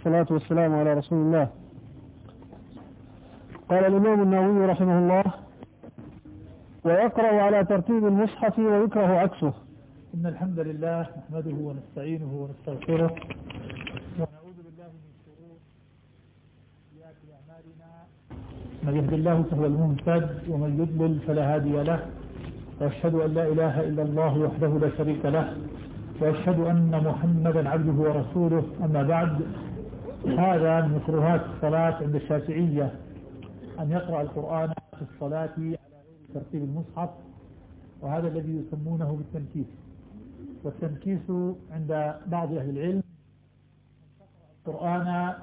والصلاة والسلام على رسول الله. قال الإمام النووي رحمه الله ويقرأ على ترتيب المصحف ويكره عكسه. إن الحمد لله نحمده ونستعينه ونستغفره ونعوذ بالله من شرور سيئات أعمالنا. من يهد الله فهو المهتد ومن يضلل فلا هادي له. وأشهد أن لا إله إلا الله وحده لا شريك له. وأشهد أن محمدا عبده ورسوله. أما بعد هذا من مكروهات الصلاة عند الشافعية أن يقرأ القرآن في الصلاة على غير ترتيب المصحف وهذا الذي يسمونه بالتنكيس. والتنكيس عند بعض أهل العلم القرآن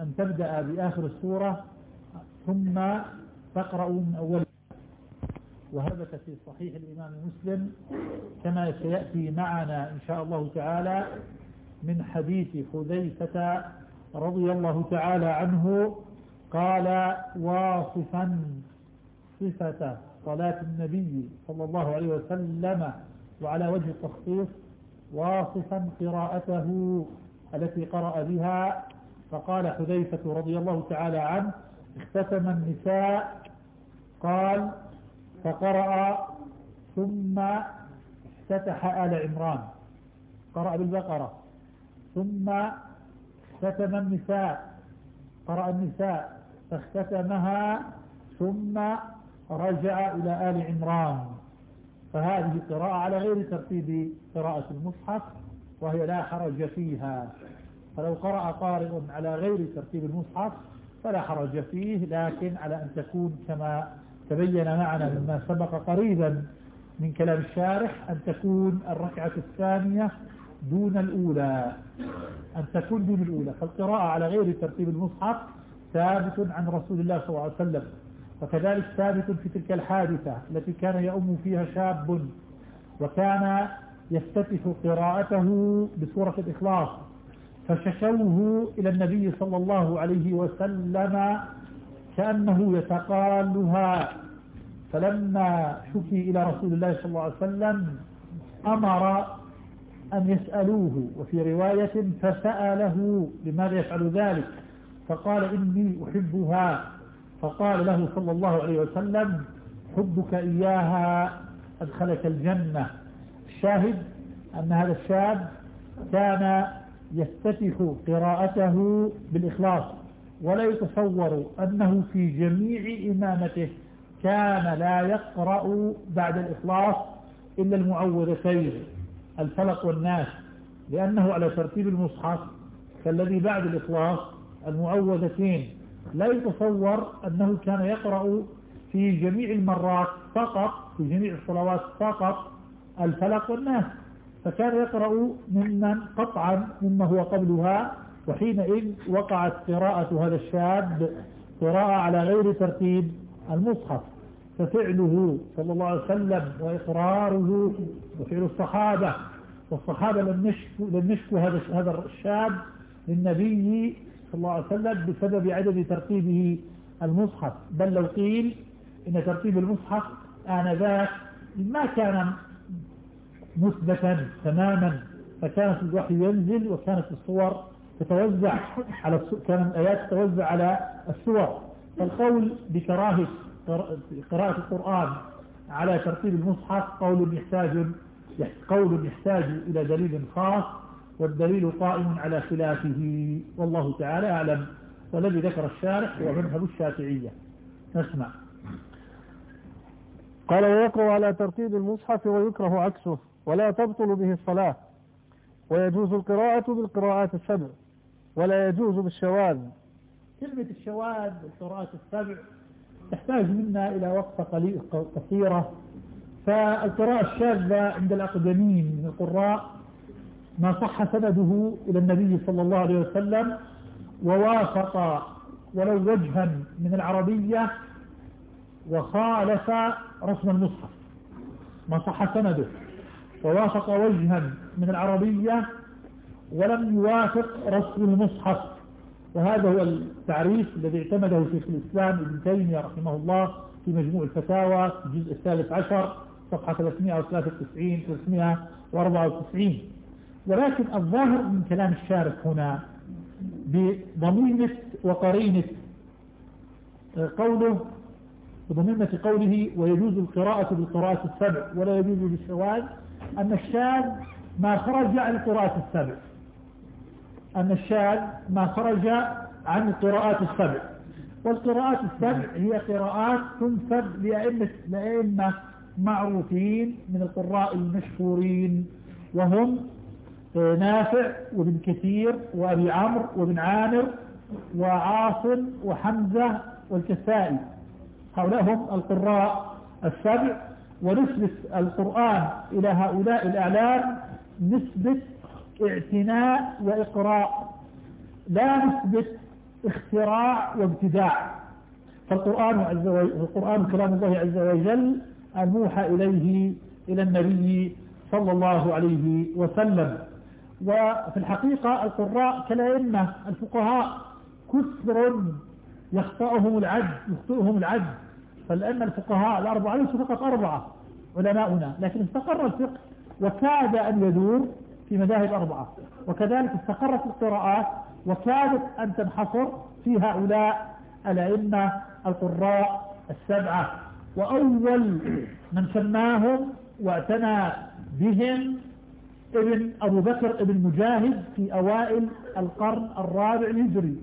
أن تبدأ بآخر السورة ثم تقرأ من أول وهبت في صحيح الإمام مسلم كما سيأتي معنا إن شاء الله تعالى من حديث حذيفة رضي الله تعالى عنه قال واصفا صفة صلاة النبي صلى الله عليه وسلم وعلى وجه التخصيص واصفا قراءته التي قرأ بها. فقال حذيفة رضي الله تعالى عنه اختتم النساء. قال فقرأ ثم افتتح آل عمران. قرأ بالبقرة. ثم اختتم النساء قرأ النساء فاختتمها ثم رجع إلى آل عمران. فهذه قراءة على غير ترتيب قراءة المصحف وهي لا حرج فيها. فلو قرأ قارئ على غير ترتيب المصحف فلا حرج فيه لكن على أن تكون كما تبين معنا مما سبق قريبا من كلام الشارح أن تكون الركعة الثانية دون الأولى أن تكون دون الأولى. فالقراءة على غير ترتيب المصحف ثابت عن رسول الله صلى الله عليه وسلم وكذلك ثابت في تلك الحادثة التي كان يؤم فيها شاب وكان يفتتح قراءته بسورة الإخلاص. فشكوه إلى النبي صلى الله عليه وسلم كأنه يتقالها. فلما شكي إلى رسول الله صلى الله عليه وسلم أمر أن يسألوه وفي رواية فسأله لماذا يفعل ذلك؟ فقال إني أحبها. فقال له صلى الله عليه وسلم حبك إياها أدخلك الجنة. الشاهد أن هذا الشاب كان يفتتح قراءته بالإخلاص ولا يتصور أنه في جميع إمامته كان لا يقرأ بعد الإخلاص إلا المعوذتين الفلق والناس لأنه على ترتيب المصحف كالذي بعد الإخلاص المعوذتين لا يتصور أنه كان يقرأ في جميع المرات فقط في جميع الصلوات فقط الفلق والناس. فكان يقرأ ممن قطعا مما هو قبلها وحينئذ وقعت قراءة هذا الشاب قراءة على غير ترتيب المصحف. ففعله صلى الله عليه وسلم وإقراره وفعل الصحابة والصحابة لم يشكوا, لم يشكوا هذا هذا الشاب للنبي صلى الله عليه وسلم بسبب عدم ترتيبه المصحف. بل لو قيل إن ترتيب المصحف آنذاك ما كان مثبتا تماما فكانت الوحي ينزل وكانت الصور تتوزع على كان الآيات تتوزع على السور فالقول بكراهة قراءة القرآن على ترتيب المصحف قول يحتاج قول يحتاج إلى دليل خاص والدليل قائم على خلافه والله تعالى أعلم والذي ذكر الشارح هو مذهب الشافعية. نسمع. قال ويقرأ على ترتيب المصحف ويكره عكسه ولا تبطل به الصلاة. ويجوز القراءة بالقراءات السبع ولا يجوز بالشواذ. كلمة الشواذ والقراءات السبع تحتاج منا إلى وقفة قصيرة. فالقراءة الشاذة عند الأقدمين من القراء ما صح سنده إلى النبي صلى الله عليه وسلم ووافق ولو وجها من العربية وخالف رسم المصحف. ما صح سنده. ووافق وجها من العربية ولم يوافق رسم المصحف. وهذا هو التعريف الذي اعتمده شيخ الإسلام ابن تيمية رحمه الله في مجموع الفتاوى في الجزء الثالث عشر صفحة 393 394 ولكن الظاهر من كلام الشارح هنا بضميمة وقرينة آه، قوله بضميمة قوله ويجوز القراءة بالقراءة السبع ولا يجوز بالشواذ أن الشاذ ما خرج عن القراءة السبع. أن الشاذ ما خرج عن القراءات السبع. والقراءات السبع هي قراءات تنسب لأئمة, لأئمة معروفين من القراء المشهورين وهم آه، نافع وابن كثير وأبي عمرو وابن عامر وعاصم وحمزة والكسائي. هؤلاء هم القراء السبع ونسبة القرآن إلى هؤلاء الأعلام نسبة اعتناء وإقراء لا نسبة اختراع وابتداع. فالقرآن عز وجل القرآن كلام الله عز وجل الموحى إليه إلى النبي صلى الله عليه وسلم. وفي الحقيقة القراء كالأئمة الفقهاء كثر يخطئهم العد يخطئهم العد فالأئمة الفقهاء الأربعة ليسوا فقط أربعة علماؤنا لكن استقر الفقه وكاد أن يدور في مذاهب أربعة. وكذلك استقرت القراءات وكادت أن تنحصر في هؤلاء الأئمة القراء السبعة. وأول من سماهم واعتنى بهم ابن أبو بكر ابن مجاهد في أوائل القرن الرابع الهجري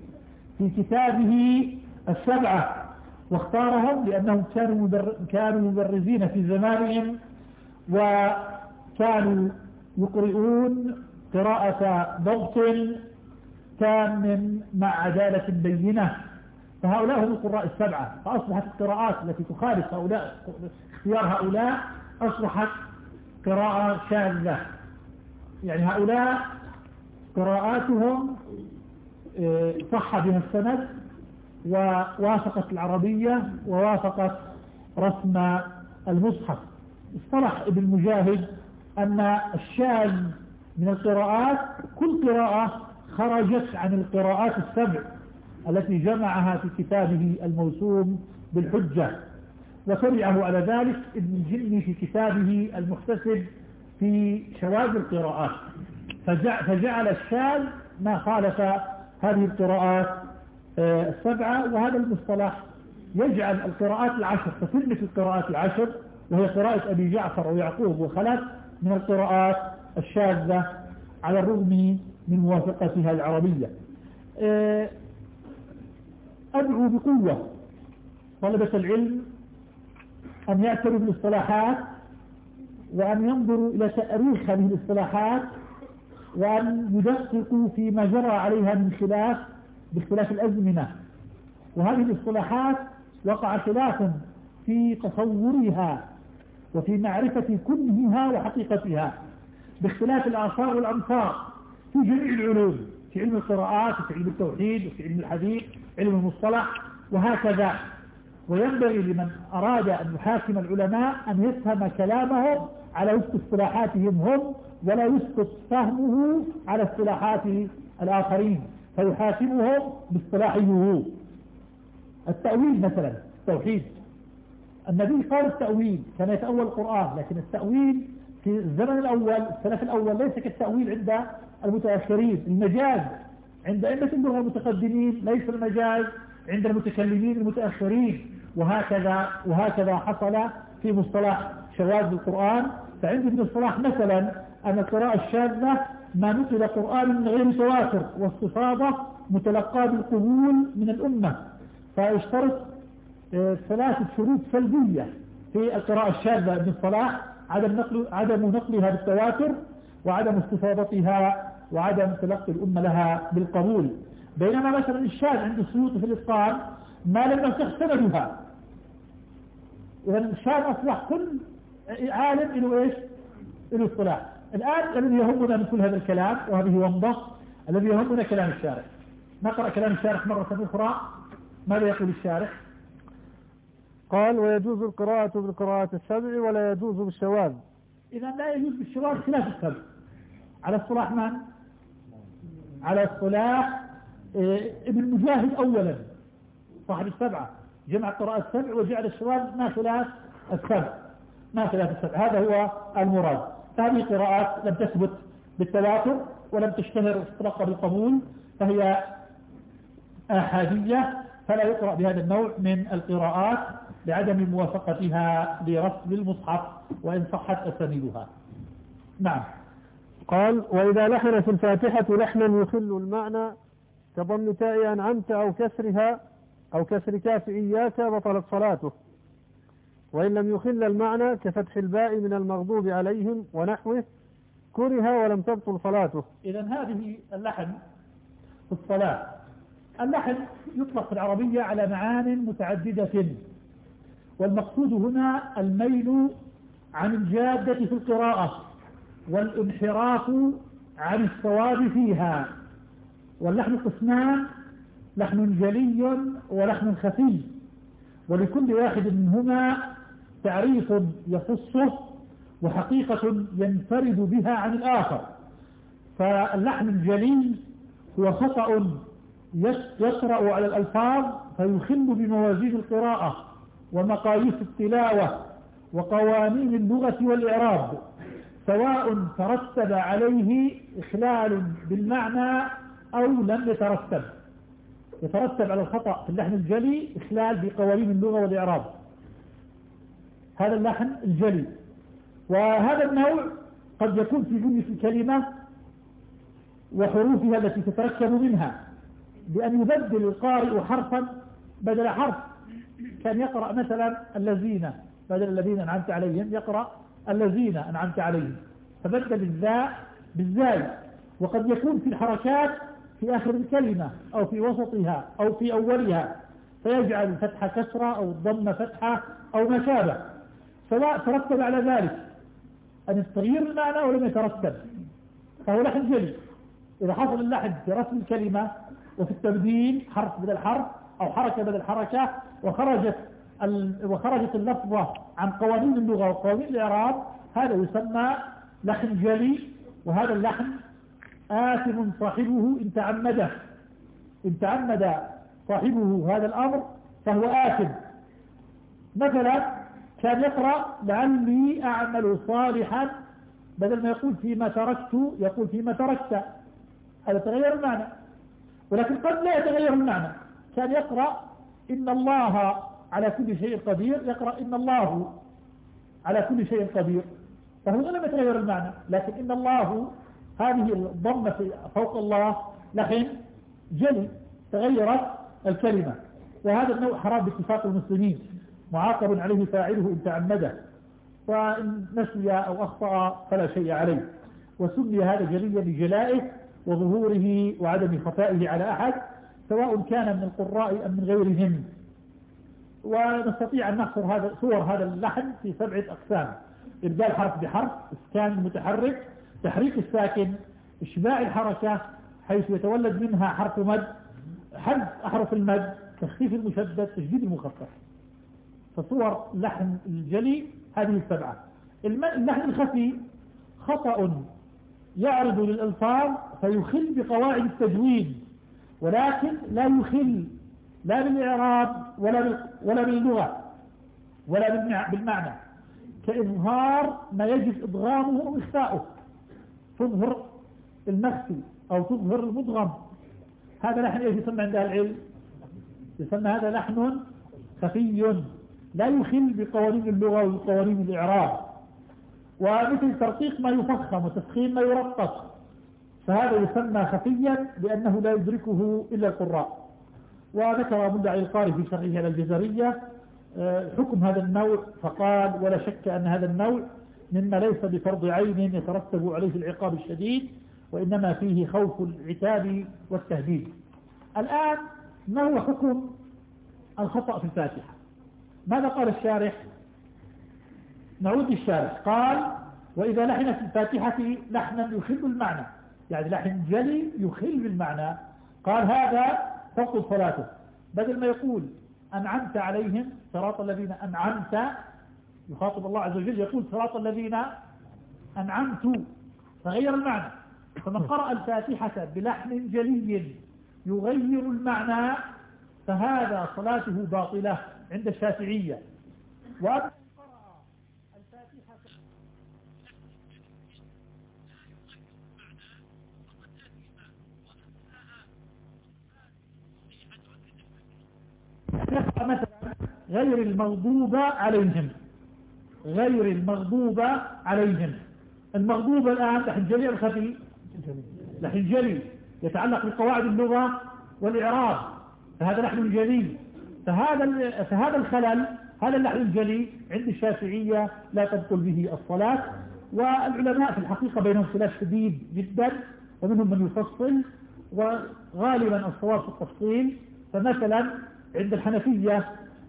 في كتابه السبعة. واختارهم لأنهم كانوا كانوا مبرزين في زمانهم وكانوا يقرؤون قراءة ضبط تام مع عدالة بينة. فهؤلاء هم القراء السبعة. فأصبحت القراءات التي تخالف هؤلاء اختيار هؤلاء أصبحت قراءة شاذة. يعني هؤلاء قراءاتهم آه، صح بها السند ووافقت العربية ووافقت رسم المصحف. اصطلح ابن مجاهد أن الشاذ من القراءات كل قراءة خرجت عن القراءات السبع التي جمعها في كتابه الموسوم بالحجة. وتبعه على ذلك ابن الجني في كتابه المحتسب في شواذ القراءات. فجعل الشاذ ما خالف هذه القراءات آه، السبعة وهذا المصطلح يجعل القراءات العشر تتم في القراءات العشر وهي قراءة أبي جعفر ويعقوب وخلف من القراءات الشاذة على الرغم من موافقتها العربية. آه، أدعو بقوة طلبة العلم أن يعتروا بالاصطلاحات وأن ينظروا إلى تأريخ هذه الاصطلاحات وأن يدققوا فيما جرى عليها من خلاف باختلاف الأزمنة. وهذه الاصطلاحات وقع خلاف في تصورها وفي معرفة كنهها وحقيقتها باختلاف الآثار والأمصار في جميع العلوم في علم القراءات وفي علم التوحيد وفي علم الحديث علم المصطلح وهكذا. وينبغي لمن أراد أن يحاكم العلماء أن يفهم كلامهم على وفق اصطلاحاتهم هم ولا يسقط فهمه على اصطلاحات الآخرين فيحاكمهم باصطلاحه. التأويل مثلا التوحيد. النبي قال التأويل كان يتأول القرآن لكن التأويل في الزمن الأول السلف الأول ليس كالتأويل عند المتأخرين المجاز عند أئمة اللغة المتقدمين ليس المجاز عند المتكلمين المتأخرين وهكذا وهكذا حصل في مصطلح شواذ القرآن. فعند ابن الصلاح مثلا أن القراءة الشاذة ما نقل قرآن من غير تواتر واستفاضة متلقاة بالقبول من الأمة. فيشترط ثلاثة شروط سلبية في القراءة الشاذة ابن الصلاح عدم نقل عدم نقلها بالتواتر وعدم استفاضتها وعدم تلقي الأمة لها بالقبول. بينما مثلا الشاذ عند السيوط في الإتقان ما لم يصح سندها. إذا الشاذ أصبح كل عالم له إيش؟ له اصطلاح الآن الذي يهمنا من كل هذا الكلام وهذه ومضة الذي يهمنا كلام الشارع. نقرأ كلام الشارع مرة أخرى. ماذا يقول الشارع؟ قال ويجوز القراءة بالقراءة السبع ولا يجوز بالشواذ. إذا لا يجوز بالشواذ خلاف السبع. على اصطلاح من؟ على اصطلاح إيه، ابن مجاهد أولا. صاحب السبعة. جمع قراءة السبع وجعل الشواذ ما خلاف السبع. ما خلاف السبع. هذا هو المراد. هذه قراءات لم تثبت بالتواتر ولم تشتهر وتتلقى بالقبول فهي آحادية فلا يقرأ بهذا النوع من القراءات. لعدم موافقتها لرسم المصحف وإن صحت أسانيدها. نعم. قال وإذا لحن في الفاتحة لحنا يخل المعنى كضم تاء أنعمت أو كسرها أو كسر كاف إياك بطلت صلاته. وإن لم يخل المعنى كفتح الباء من المغضوب عليهم ونحوه كره ولم تبطل صلاته. إذا هذه اللحن في الصلاة. اللحن يطلق في العربية على معان متعددة. والمقصود هنا الميل عن الجادة في القراءة والانحراف عن الصواب فيها. واللحن قسمان لحن جلي ولحن خفي. ولكل واحد منهما تعريف يخصه وحقيقة ينفرد بها عن الآخر. فاللحن الجلي هو خطأ يقرأ على الألفاظ فيخل بموازين القراءة. ومقاييس التلاوة وقوانين اللغة والإعراب سواء ترتب عليه إخلال بالمعنى أو لم يترتب. يترتب على الخطأ في اللحن الجلي إخلال بقوانين اللغة والإعراب. هذا اللحن الجلي. وهذا النوع قد يكون في جملة الكلمة وحروفها التي تتركب منها بأن يبدل القارئ حرفا بدل حرف. كان يقرأ مثلا الذين بدل الذين أنعمت عليهم يقرأ الذين أنعمت عليهم. فبدل الذاء بالزاي وقد يكون في الحركات في آخر الكلمة أو في وسطها أو في أولها. فيجعل الفتحة كسرة أو الضم فتحة أو ما شابه سواء ترتب على ذلك. أن التغيير المعنى ولم يترتب. فهو لحن جلي. إذا حصل اللحن في رسم الكلمة وفي التبديل حرف بدل حرف أو حركة بدل حركة وخرجت وخرجت اللفظة عن قوانين اللغة وقوانين الإعراب هذا يسمى لحن جلي وهذا اللحن آثم صاحبه إن تعمده إن تعمد صاحبه هذا الأمر فهو آثم. مثلا كان يقرأ لعلي أعمل صالحا بدل ما يقول فيما تركت يقول فيما تركت. هذا تغير المعنى. ولكن قد لا يتغير المعنى. كان يقرأ إن الله على كل شيء قدير. يقرأ إن الله على كل شيء قدير. فهو لم يتغير المعنى لكن إن الله هذه الضمة فوق الله لحن جلي تغيرت الكلمة. وهذا النوع حرام باتفاق المسلمين. معاقب عليه فاعله إن تعمده. وإن نسي أو أخطأ فلا شيء عليه. وسمي هذا جليا لجلائه وظهوره وعدم خفائه على أحد. سواء كان من القراء أم من غيرهم. ونستطيع أن نحصر هذا صور هذا اللحن في سبعة أقسام. إبدال حرف بحرف إسكان متحرك تحريك الساكن إشباع الحركة حيث يتولد منها حرف مد حذف أحرف المد تخفيف المشدد تشديد المخفف. فصور لحن الجلي هذه السبعة. اللحن الخفي خطأ يعرض للألفاظ فيخل بقواعد التجويد. ولكن لا يخل لا بالإعراب ولا ولا باللغة ولا بالمعنى. كإظهار ما يجب إضغامه وإخفاؤه تظهر المخفي أو تظهر المضغم. هذا لحن إيش يسمى عند العلم؟ يسمى هذا لحن خفي. لا يخل بقوانين اللغة وقوانين الإعراب. ومثل ترقيق ما يفخم وتفخيم ما يرقق فهذا يسمى خفيا لأنه لا يدركه إلا القراء وذكر مدعي القاري في شرحه الجزرية آه، حكم هذا النوع فقال ولا شك أن هذا النوع مما ليس بفرض عين يترتب عليه العقاب الشديد وإنما فيه خوف العتاب والتهديد الآن ما هو حكم الخطأ في الفاتحة ماذا قال الشارح نعود للشارح قال وإذا لحن في الفاتحة لحنا يخل المعنى يعني لحن جلي يخل بالمعنى قال هذا تبطل صلاته. بدل ما يقول أنعمت عليهم صراط الذين أنعمت يخاطب الله عز وجل يقول صراط الذين أنعمت فغير المعنى. فمن قرأ الفاتحة بلحن جلي يغير المعنى فهذا صلاته باطلة عند الشافعية. وأما يقرأ مثلا غير المغضوب عليهم. غير المغضوب عليهم. المغضوب الآن لحن جلي الخفي لحن جلي يتعلق بقواعد اللغة والإعراب. فهذا لحن جلي فهذا فهذا الخلل هذا اللحن الجلي عند الشافعية لا تبطل به الصلاة. والعلماء في الحقيقة بينهم خلاف شديد جدا. ومنهم من يفصل. وغالبا الصواب في التفصيل. فمثلا عند الحنفية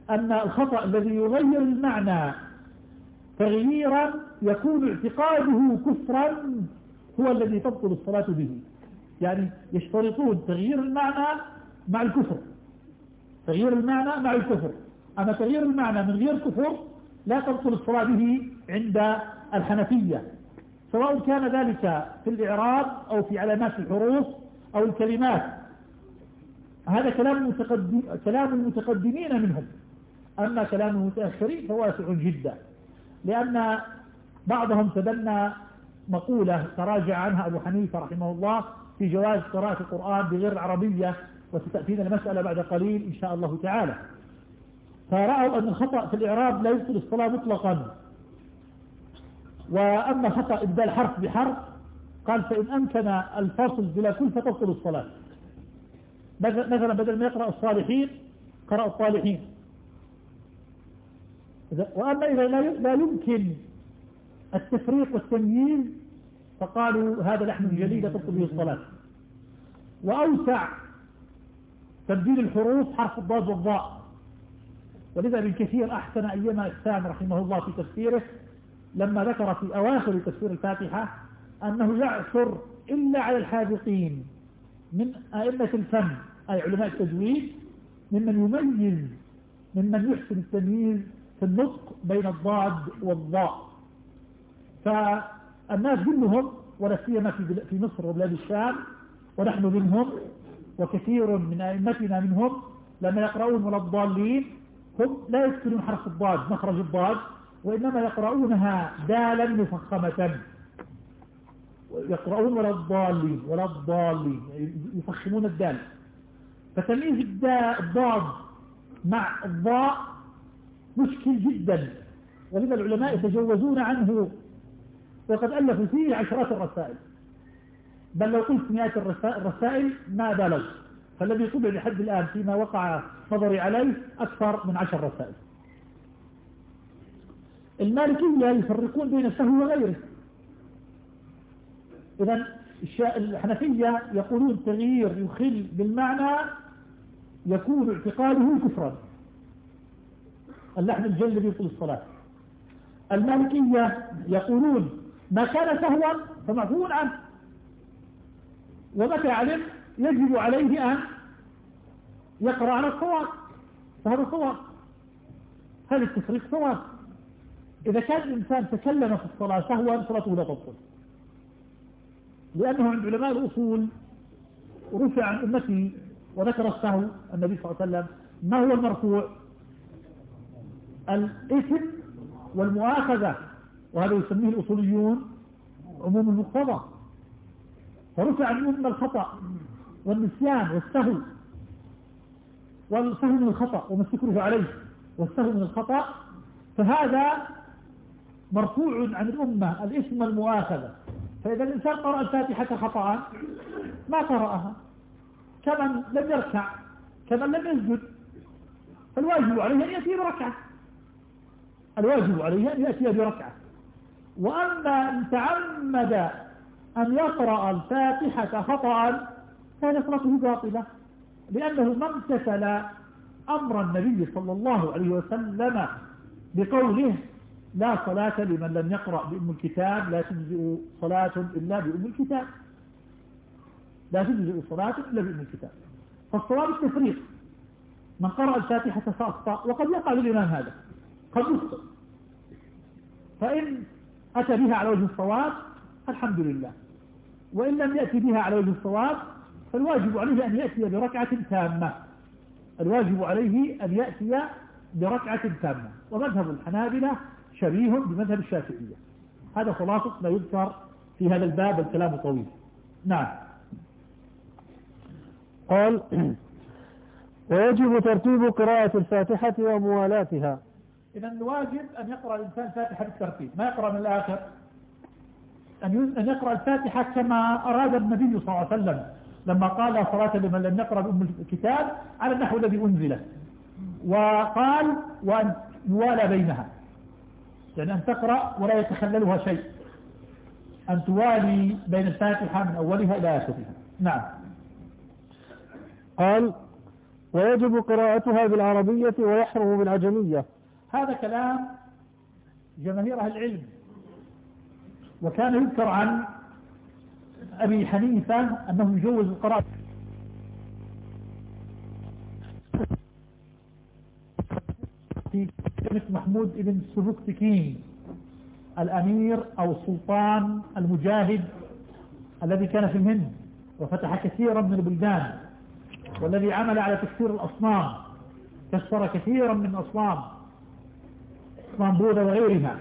أن الخطأ الذي يغير المعنى تغييرا يكون اعتقاده كفرا هو الذي تبطل الصلاة به. يعني يشترطون تغيير المعنى مع الكفر. تغيير المعنى مع الكفر. أما تغيير المعنى من غير كفر لا تبطل الصلاة به عند الحنفية. سواء كان ذلك في الإعراب أو في علامات الحروف أو الكلمات. هذا كلام المتقدم كلام المتقدمين منهم. أما كلام المتأخرين فواسع جدا. لأن بعضهم تبنى مقولة تراجع عنها أبو حنيفة رحمه الله في جواز قراءة القرآن بغير العربية وستأتينا المسألة بعد قليل إن شاء الله تعالى. فرأوا أن الخطأ في الإعراب لا يبطل الصلاة مطلقا. وأما خطأ إبدال حرف بحرف قال فإن أمكن الفصل بلا كل فتبطل الصلاة. مثلا بدل ما يقرأ الصالحين قرأ الصالحين. وأما إذا لا يمكن التفريق والتمييز فقالوا هذا لحن جليل تبطل به الصلاة. وأوسع تبديل الحروف حرف الضاد والضاء. ولذا ابن كثير أحسن أيما إحسان رحمه الله في تفسيره لما ذكر في أواخر تفسير الفاتحة أنه يعثر إلا على الحاذقين. من أئمة الفن أي علماء التجويد ممن يميز ممن يحسن التمييز في النطق بين الضاد والضاء. فالناس كلهم ولا سيما في مصر وبلاد الشام ونحن منهم وكثير من أئمتنا منهم لما يقرؤون ولا الضالين هم لا يسكنون حرف الضاد مخرج الضاد وإنما يقرؤونها دالا مفخمة. يقرؤون ولا الضالين ولا الضالين يفخمون الدال. فتمييز الضاد مع الضاء مشكل جدا. ولذا العلماء يتجوزون عنه. وقد ألفوا فيه عشرات الرسائل. بل لو قلت مئات الرسائل ما بالغ فالذي طبع لحد الآن فيما وقع نظري عليه أكثر من عشر رسائل. المالكية يفرقون بين السهو وغيره. إذا الحنفية يقولون تغيير يخل بالمعنى يكون اعتقاده كفرا. اللحن الجل يبطل الصلاة. المالكية يقولون ما كان سهوا فمعفو عنه. ومتى علم؟ يجب عليه أن يقرأ على الصواب. فهذا صواب. هذا التفريق صواب. إذا كان الإنسان تكلم في الصلاة سهوا صلاته لا تبطل. لأنه عند علماء الأصول رفع عن أمته وذكر السهو النبي صلى الله عليه وسلم ما هو المرفوع؟ الإثم والمؤاخذة وهذا يسميه الأصوليون عموم المقتضى. فرفع عن أمة الخطأ والنسيان والسهو والسهو من الخطأ وما استكره عليه والسهو من الخطأ. فهذا مرفوع عن الأمة الاسم المؤاخذة فإذا الإنسان قرأ الفاتحة خطأ ما قرأها. كمن لم يركع كمن لم يسجد فالواجب عليه أن يأتي بركعة. الواجب عليه أن يأتي بركعة. وأما إن تعمد أن يقرأ الفاتحة خطأ فهذا صلاته باطلة. لأنه ما امتثل أمر النبي صلى الله عليه وسلم بقوله لا صلاة لمن لم يقرأ بأم الكتاب لا تجزئ صلاة إلا بأم الكتاب. لا تجزئ صلاة إلا بأم الكتاب. فالصواب التفريق. من قرأ الفاتحة فأخطأ وقد يقع للإمام هذا. قد يخطئ. فإن أتى بها على وجه الصواب الحمد لله. وإن لم يأتي بها على وجه الصواب فالواجب عليه أن يأتي بركعة تامة. الواجب عليه أن يأتي بركعة تامة. ومذهب الحنابلة شبيه بمذهب الشافعية. هذا خلاصة ما يذكر في هذا الباب الكلام طويل. نعم. قال ويجب ترتيب قراءة الفاتحة وموالاتها. إذا الواجب أن يقرأ الإنسان الفاتحة بالترتيب ما يقرأ من الآخر. أن يقرأ الفاتحة كما أراد النبي صلى الله عليه وسلم لما قال صلاة لمن لم يقرأ بأم الكتاب على النحو الذي أنزله وقال وأن يوالى بينها. يعني أن تقرأ ولا يتخللها شيء. أن توالي بين الفاتحة من أولها إلى آخرها. نعم. قال ويجب قراءتها بالعربية ويحرم بالعجمية. هذا كلام جماهير أهل العلم. وكان يذكر عن أبي حنيفة أنه يجوز القراءة. كلمة محمود بن سبكتكين الأمير أو السلطان المجاهد الذي كان في الهند وفتح كثيرا من البلدان والذي عمل على تكسير الأصنام كسر كثيرا من الأصنام أصنام بوذا وغيرها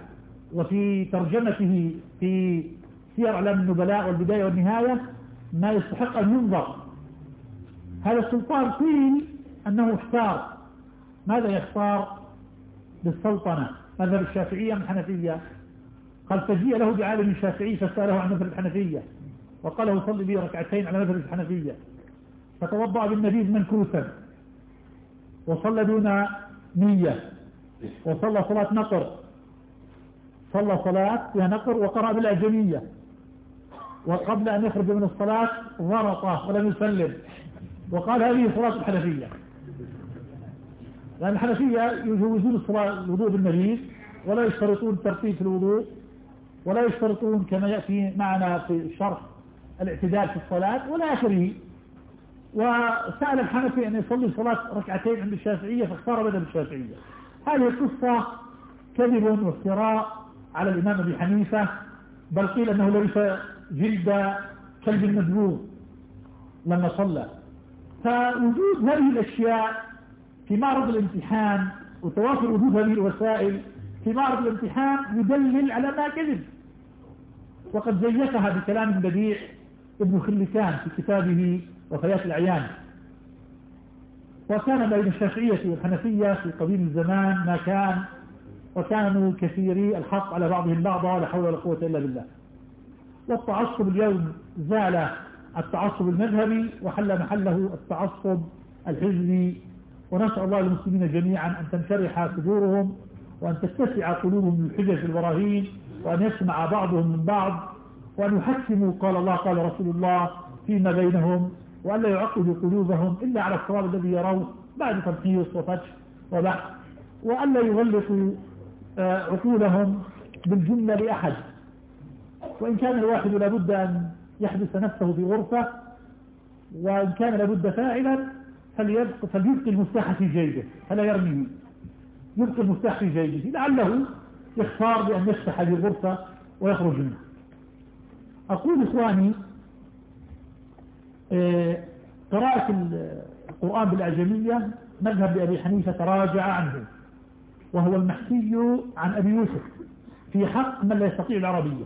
وفي ترجمته في سير أعلام النبلاء والبداية والنهاية ما يستحق أن ينظر. هذا السلطان قيل أنه اختار. ماذا يختار؟ للسلطنة مذهب الشافعية من الحنفية؟ قال فجيء له بعالم شافعي فسأله عن مذهب الحنفية وقال له صلي بي ركعتين على مذهب الحنفية. فتوضأ بالنبيذ منكوسا وصلى دون نية وصلى صلاة نقر. صلى صلاة فيها نقر وقرأ بالأجمية وقبل أن يخرج من الصلاة ضرطه ولم يسلم. وقال هذه صلاة الحنفية. لأن الحنفية يجوزون الصلاة الوضوء بالنبيذ ولا يشترطون ترتيب في الوضوء ولا يشترطون كما يأتي معنا في شرح الاعتدال في الصلاة ولا آخره وسأل الحنفي أن يصلي صلاة ركعتين عند الشافعية فاختار مذهب الشافعية. هذه القصة كذب وافتراء على الإمام أبي حنيفة بل قيل أنه لبس جلد كلب مدبوغ لما صلى. فوجود هذه الأشياء في معرض الامتحان وتوافر وجود هذه الوسائل في معرض الامتحان يدلل على ما كذب. وقد زيتها بكلام بديع ابن خلكان في كتابه وفيات الأعيان. وكان بين الشافعية والحنفية في قديم الزمان ما كان وكانوا كثيري الحق على بعضهم بعضا ولا حول ولا قوة إلا بالله. والتعصب اليوم زال التعصب المذهبي وحل محله التعصب الحزبي ونسأل الله للمسلمين جميعا أن تنشرح صدورهم وأن تتسع قلوبهم للحجج البراهين وأن يسمع بعضهم من بعض وأن يحكموا قال الله قال رسول الله فيما بينهم وأن لا يعقدوا قلوبهم إلا على الصواب الذي يروه بعد تمحيص وفتش وبحث وأن لا يغلقوا آه، عقولهم بالجملة لأحد. وإن كان الواحد لابد أن يحبس نفسه في غرفة وإن كان لابد فاعلا فليبقي المفتاح في جيبه فلا يرميه. يبقي المفتاح في جيبه. لعله يختار بأن يفتح هذه الغرفة ويخرج منها. أقول إخواني آه، قراءة القرآن بالأعجمية مذهب لأبي حنيفة تراجع عنه وهو المحكي عن أبي يوسف في حق من لا يستطيع العربية.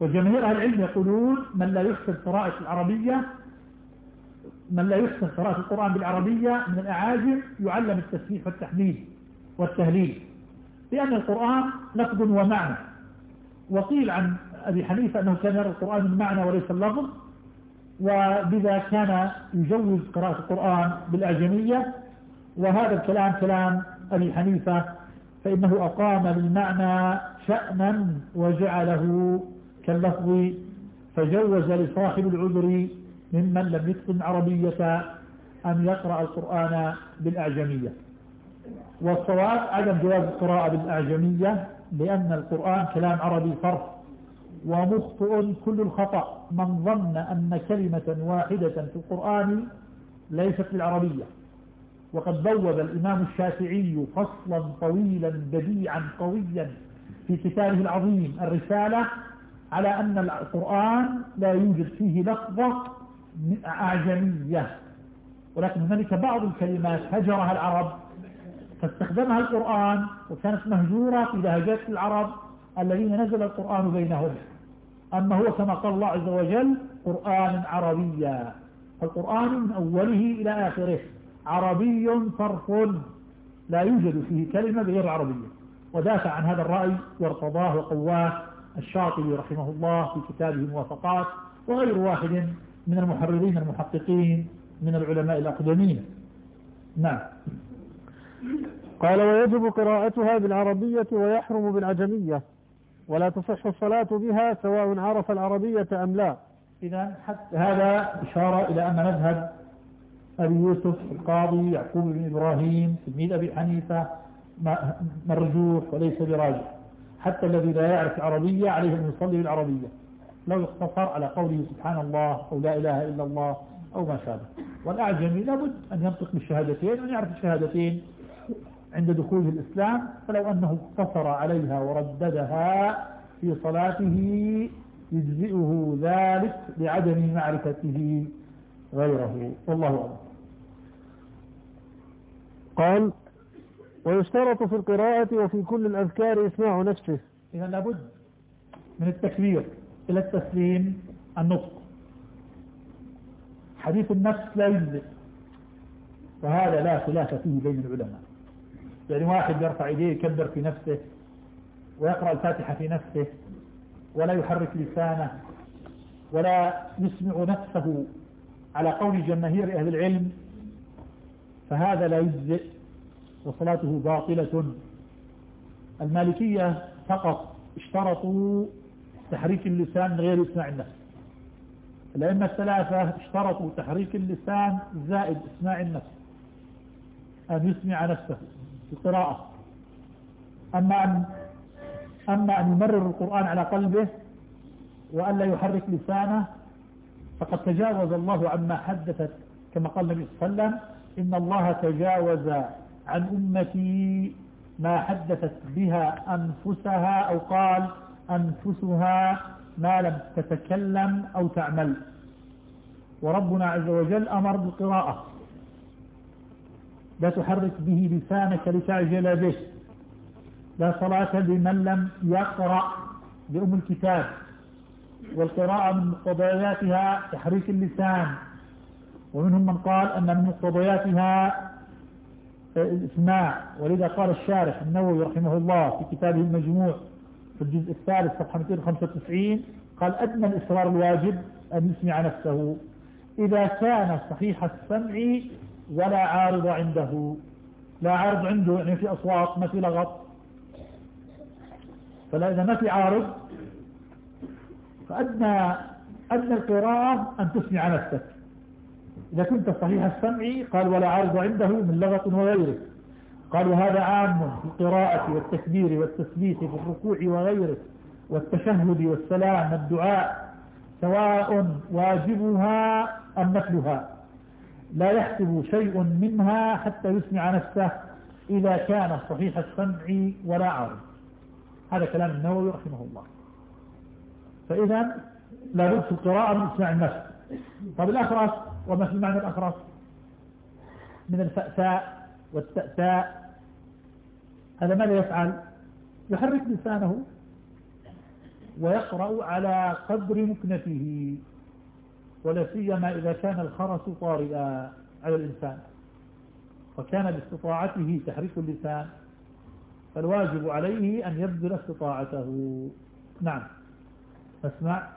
وجماهير أهل العلم يقولون من لا يحسن قراءة العربية من لا يحسن قراءة القرآن بالعربية من الأعاجم يعلم التسبيح والتحميد والتهليل. لأن القرآن لفظ ومعنى. وقيل عن أبي حنيفة أنه كان يرى القرآن من معنى وليس اللفظ وبذا كان يجوز قراءة القرآن بالأعجمية. وهذا الكلام كلام أبي حنيفة فإنه أقام للمعنى شأنا وجعله كاللفظ فجوز لصاحب العذر ممن لم يتقن عربية أن يقرأ القرآن بالأعجمية. والصواب عدم جواز القراءة بالأعجمية لأن القرآن كلام عربي فرف ومخطئ كل الخطأ. من ظن أن كلمة واحدة في القرآن ليست بالعربية وقد بوب الإمام الشافعي فصلا طويلا بديعا قويا في كتابه العظيم الرسالة على أن القرآن لا يوجد فيه لفظة أعجمية. ولكن هنالك بعض الكلمات هجرها العرب فاستخدمها القرآن وكانت مهجورة في لهجات العرب الذين نزل القرآن بينهم. أما هو كما قال الله عز وجل قرآن عربيا فالقرآن من أوله إلى آخره عربي صرف لا يوجد فيه كلمة غير عربية ودافع عن هذا الرأي وارتضاه وقواه الشاطبي رحمه الله في كتابه الموافقات وغير واحد. من المحررين المحققين من العلماء الأقدمين. نعم. قال ويجب قراءتها بالعربية ويحرم بالعجمية ولا تصح الصلاة بها سواء عرف العربية أم لا. إذا حتى هذا إشارة إلى أن مذهب أبي يوسف القاضي يعقوب بن إبراهيم تلميذ أبي حنيفة مرجوح وليس براجح. حتى الذي لا يعرف العربية عليه أن يصلي بالعربية. لو يقتصر على قوله سبحان الله أو لا إله إلا الله أو ما شابه. والأعجمي لابد أن ينطق بالشهادتين وأن يعرف الشهادتين عند دخوله الإسلام فلو أنه اقتصر عليها ورددها في صلاته يجزئه ذلك لعدم معرفته غيره. والله أعلم. قال ويشترط في القراءة وفي كل الأذكار إسماع نفسه. إذا لابد من التكبير. إلى التسليم النطق. حديث النفس لا يجزئ وهذا لا خلاف فيه بين العلماء. يعني واحد يرفع يديه يكبر في نفسه ويقرأ الفاتحة في نفسه ولا يحرك لسانه ولا يسمع نفسه على قول جماهير أهل العلم فهذا لا يجزئ وصلاته باطلة. المالكية فقط اشترطوا تحريك اللسان غير إسماع النفس. الأئمة الثلاثة اشترطوا تحريك اللسان زائد إسماع النفس. أن يسمع نفسه في القراءة. أما أن أما أن يمرر القرآن على قلبه وأن لا يحرك لسانه فقد تجاوز الله عما حدثت كما قال النبي صلى الله عليه وسلم إن الله تجاوز عن أمتي ما حدثت بها أنفسها أو قال أنفسها ما لم تتكلم أو تعمل. وربنا عز وجل أمر بالقراءة. لا تحرك به لسانك لتعجل به. لا صلاة لمن لم يقرأ بأم الكتاب. والقراءة من مقتضياتها تحريك اللسان. ومنهم من قال أن من مقتضياتها الإسماع ولذا قال الشارح النووي رحمه الله في كتابه المجموع في الجزء الثالث صفحة 295 قال أدنى الإصرار الواجب أن يسمع نفسه إذا كان صحيح السمع ولا عارض عنده. لا عارض عنده يعني في أصوات ما في لغط. فلا إذا ما في عارض فأدنى أدنى القراءة أن تسمع نفسك. إذا كنت صحيح السمع قال ولا عارض عنده من لغط وغيره. قال وهذا عام في القراءة والتكبير والتثبيت في الركوع وغيره والتشهد والسلام والدعاء سواء واجبها أم نفلها. لا يحسب شيء منها حتى يسمع نفسه إذا كان صحيح السمع ولا عارض هذا كلام النووي رحمه الله. فإذا لابد في القراءة من إسماع النفس. طب الأخرس؟ وما في معنى الأخرس؟ من الفأساء والتأساء هذا ماذا يفعل؟ يحرك لسانه ويقرأ على قدر مكنته ولا سيما إذا كان الخرس طارئا على الإنسان وكان باستطاعته تحريك اللسان فالواجب عليه أن يبذل استطاعته. نعم. أسمع.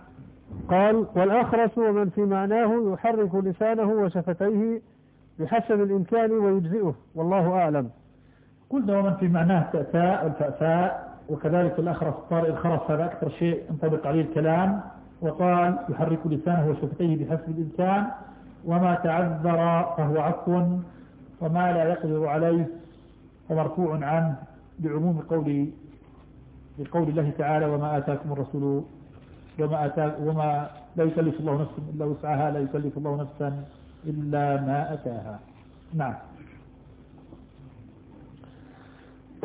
قال والأخرس ومن في معناه يحرك لسانه وشفتيه بحسب الإمكان ويجزئه والله أعلم. قلنا ومن في معناه تأتاء والفأساء وكذلك الأخرس طارئ الخرس هذا أكثر شيء انطبق عليه الكلام وقال يحرك لسانه وشفتيه بحسب الإمكان وما تعذر فهو عفو وما لا يقدر عليه ومرفوع عنه بعموم قوله بقول الله تعالى وما آتاكم الرسول وما أتاك وما لا يكلف الله نفسا إلا وسعها لا يكلف الله نفسا إلا ما أتاها. نعم.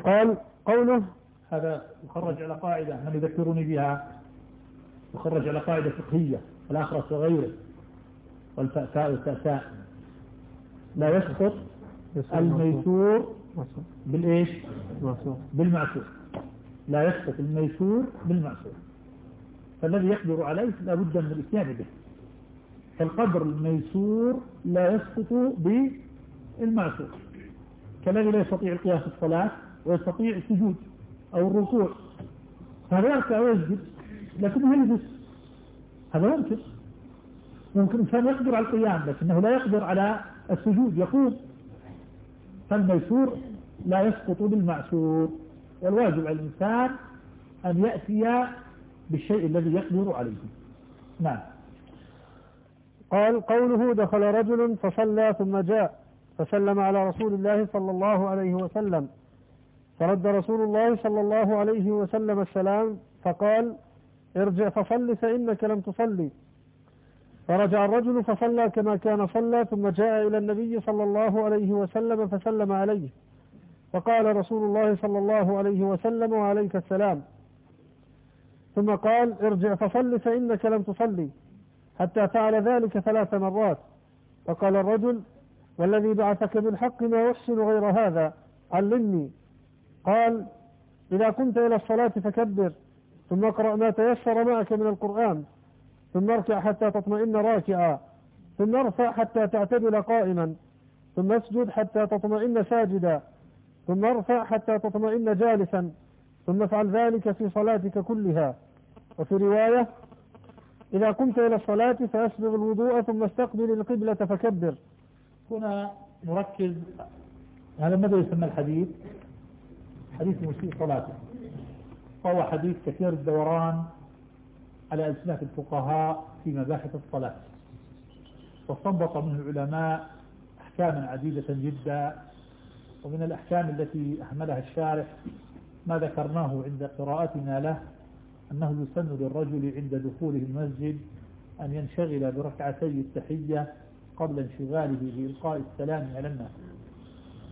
قال قوله هذا يخرج على قاعدة من يذكرني بها؟ يخرج على قاعدة فقهية الآخرة وغيره والفأساء والتأساء لا يسقط الميسور بالإيش؟ بالمعسور. لا يسقط الميسور بالمعسور. فالذي يقدر عليه لا بد من الإتيان به. فالقدر الميسور لا يسقط المعصور كالذي لا يستطيع القيام في الصلاة ويستطيع السجود أو الركوع. فهذا يركع ويسجد لكنه يجلس. هذا ممكن. ممكن إنسان يقدر على القيام لكنه لا يقدر على السجود. يقوم فالميسور لا يسقط بالمعسور. والواجب على الإنسان أن يأتي بالشيء الذي يقدر عليه. نعم. قال قوله دخل رجل فصلى ثم جاء فسلم على رسول الله صلى الله عليه وسلم. فرد رسول الله صلى الله عليه وسلم السلام فقال ارجع فصل فإنك لم تصلي. فرجع الرجل فصلى كما كان صلى ثم جاء إلى النبي صلى الله عليه وسلم فسلم عليه. فقال رسول الله صلى الله عليه وسلم وعليك السلام. ثم قال ارجع فصل فإنك لم تصلي حتى فعل ذلك ثلاث مرات. فقال الرجل والذي بعثك بالحق ما أحسن غير هذا علمني. قال إذا كنت إلى الصلاة فكبر ثم اقرأ ما تيسر معك من القرآن ثم اركع حتى تطمئن راكعا ثم ارفع حتى تعتدل قائما ثم اسجد حتى تطمئن ساجدا ثم ارفع حتى تطمئن جالسا ثم افعل ذلك في صلاتك كلها. وفي رواية إذا قمت إلى الصلاة فأسبغ الوضوء ثم استقبل القبلة فكبر. هنا نركز هذا ماذا يسمى الحديث؟ حديث مسيء صلاته. وهو حديث كثير الدوران على ألسنة الفقهاء في مباحث الصلاة. واستنبط منه العلماء أحكاما عديدة جدا ومن الأحكام التي أحملها الشارح ما ذكرناه عند قراءتنا له أنه يسن للرجل عند دخوله المسجد أن ينشغل بركعتي التحية قبل انشغاله بإلقاء السلام على الناس.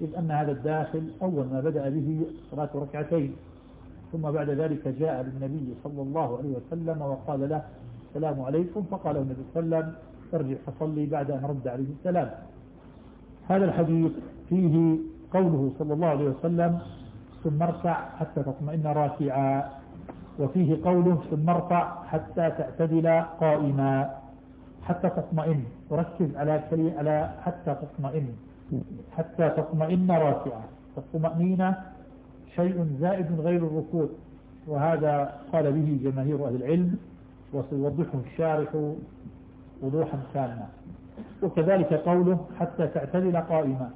إذ أن هذا الداخل أول ما بدأ به صلاة ركعتين. ثم بعد ذلك جاء للنبي صلى الله عليه وسلم وقال له السلام عليكم. فقال النبي صلى الله عليه وسلم ارجع فصلي بعد أن رد عليه السلام. هذا الحديث فيه قوله صلى الله عليه وسلم ثم اركع حتى تطمئن راكعا. وفيه قوله ثم ارفع حتى تعتدل قائما. حتى تطمئن. وركز على على حتى تطمئن. حتى تطمئن راكعا الطمأنينة شيء زائد غير الركوع وهذا قال به جماهير أهل العلم وسيوضحه الشارح وضوحا تاما وكذلك قوله حتى تعتدل قائما.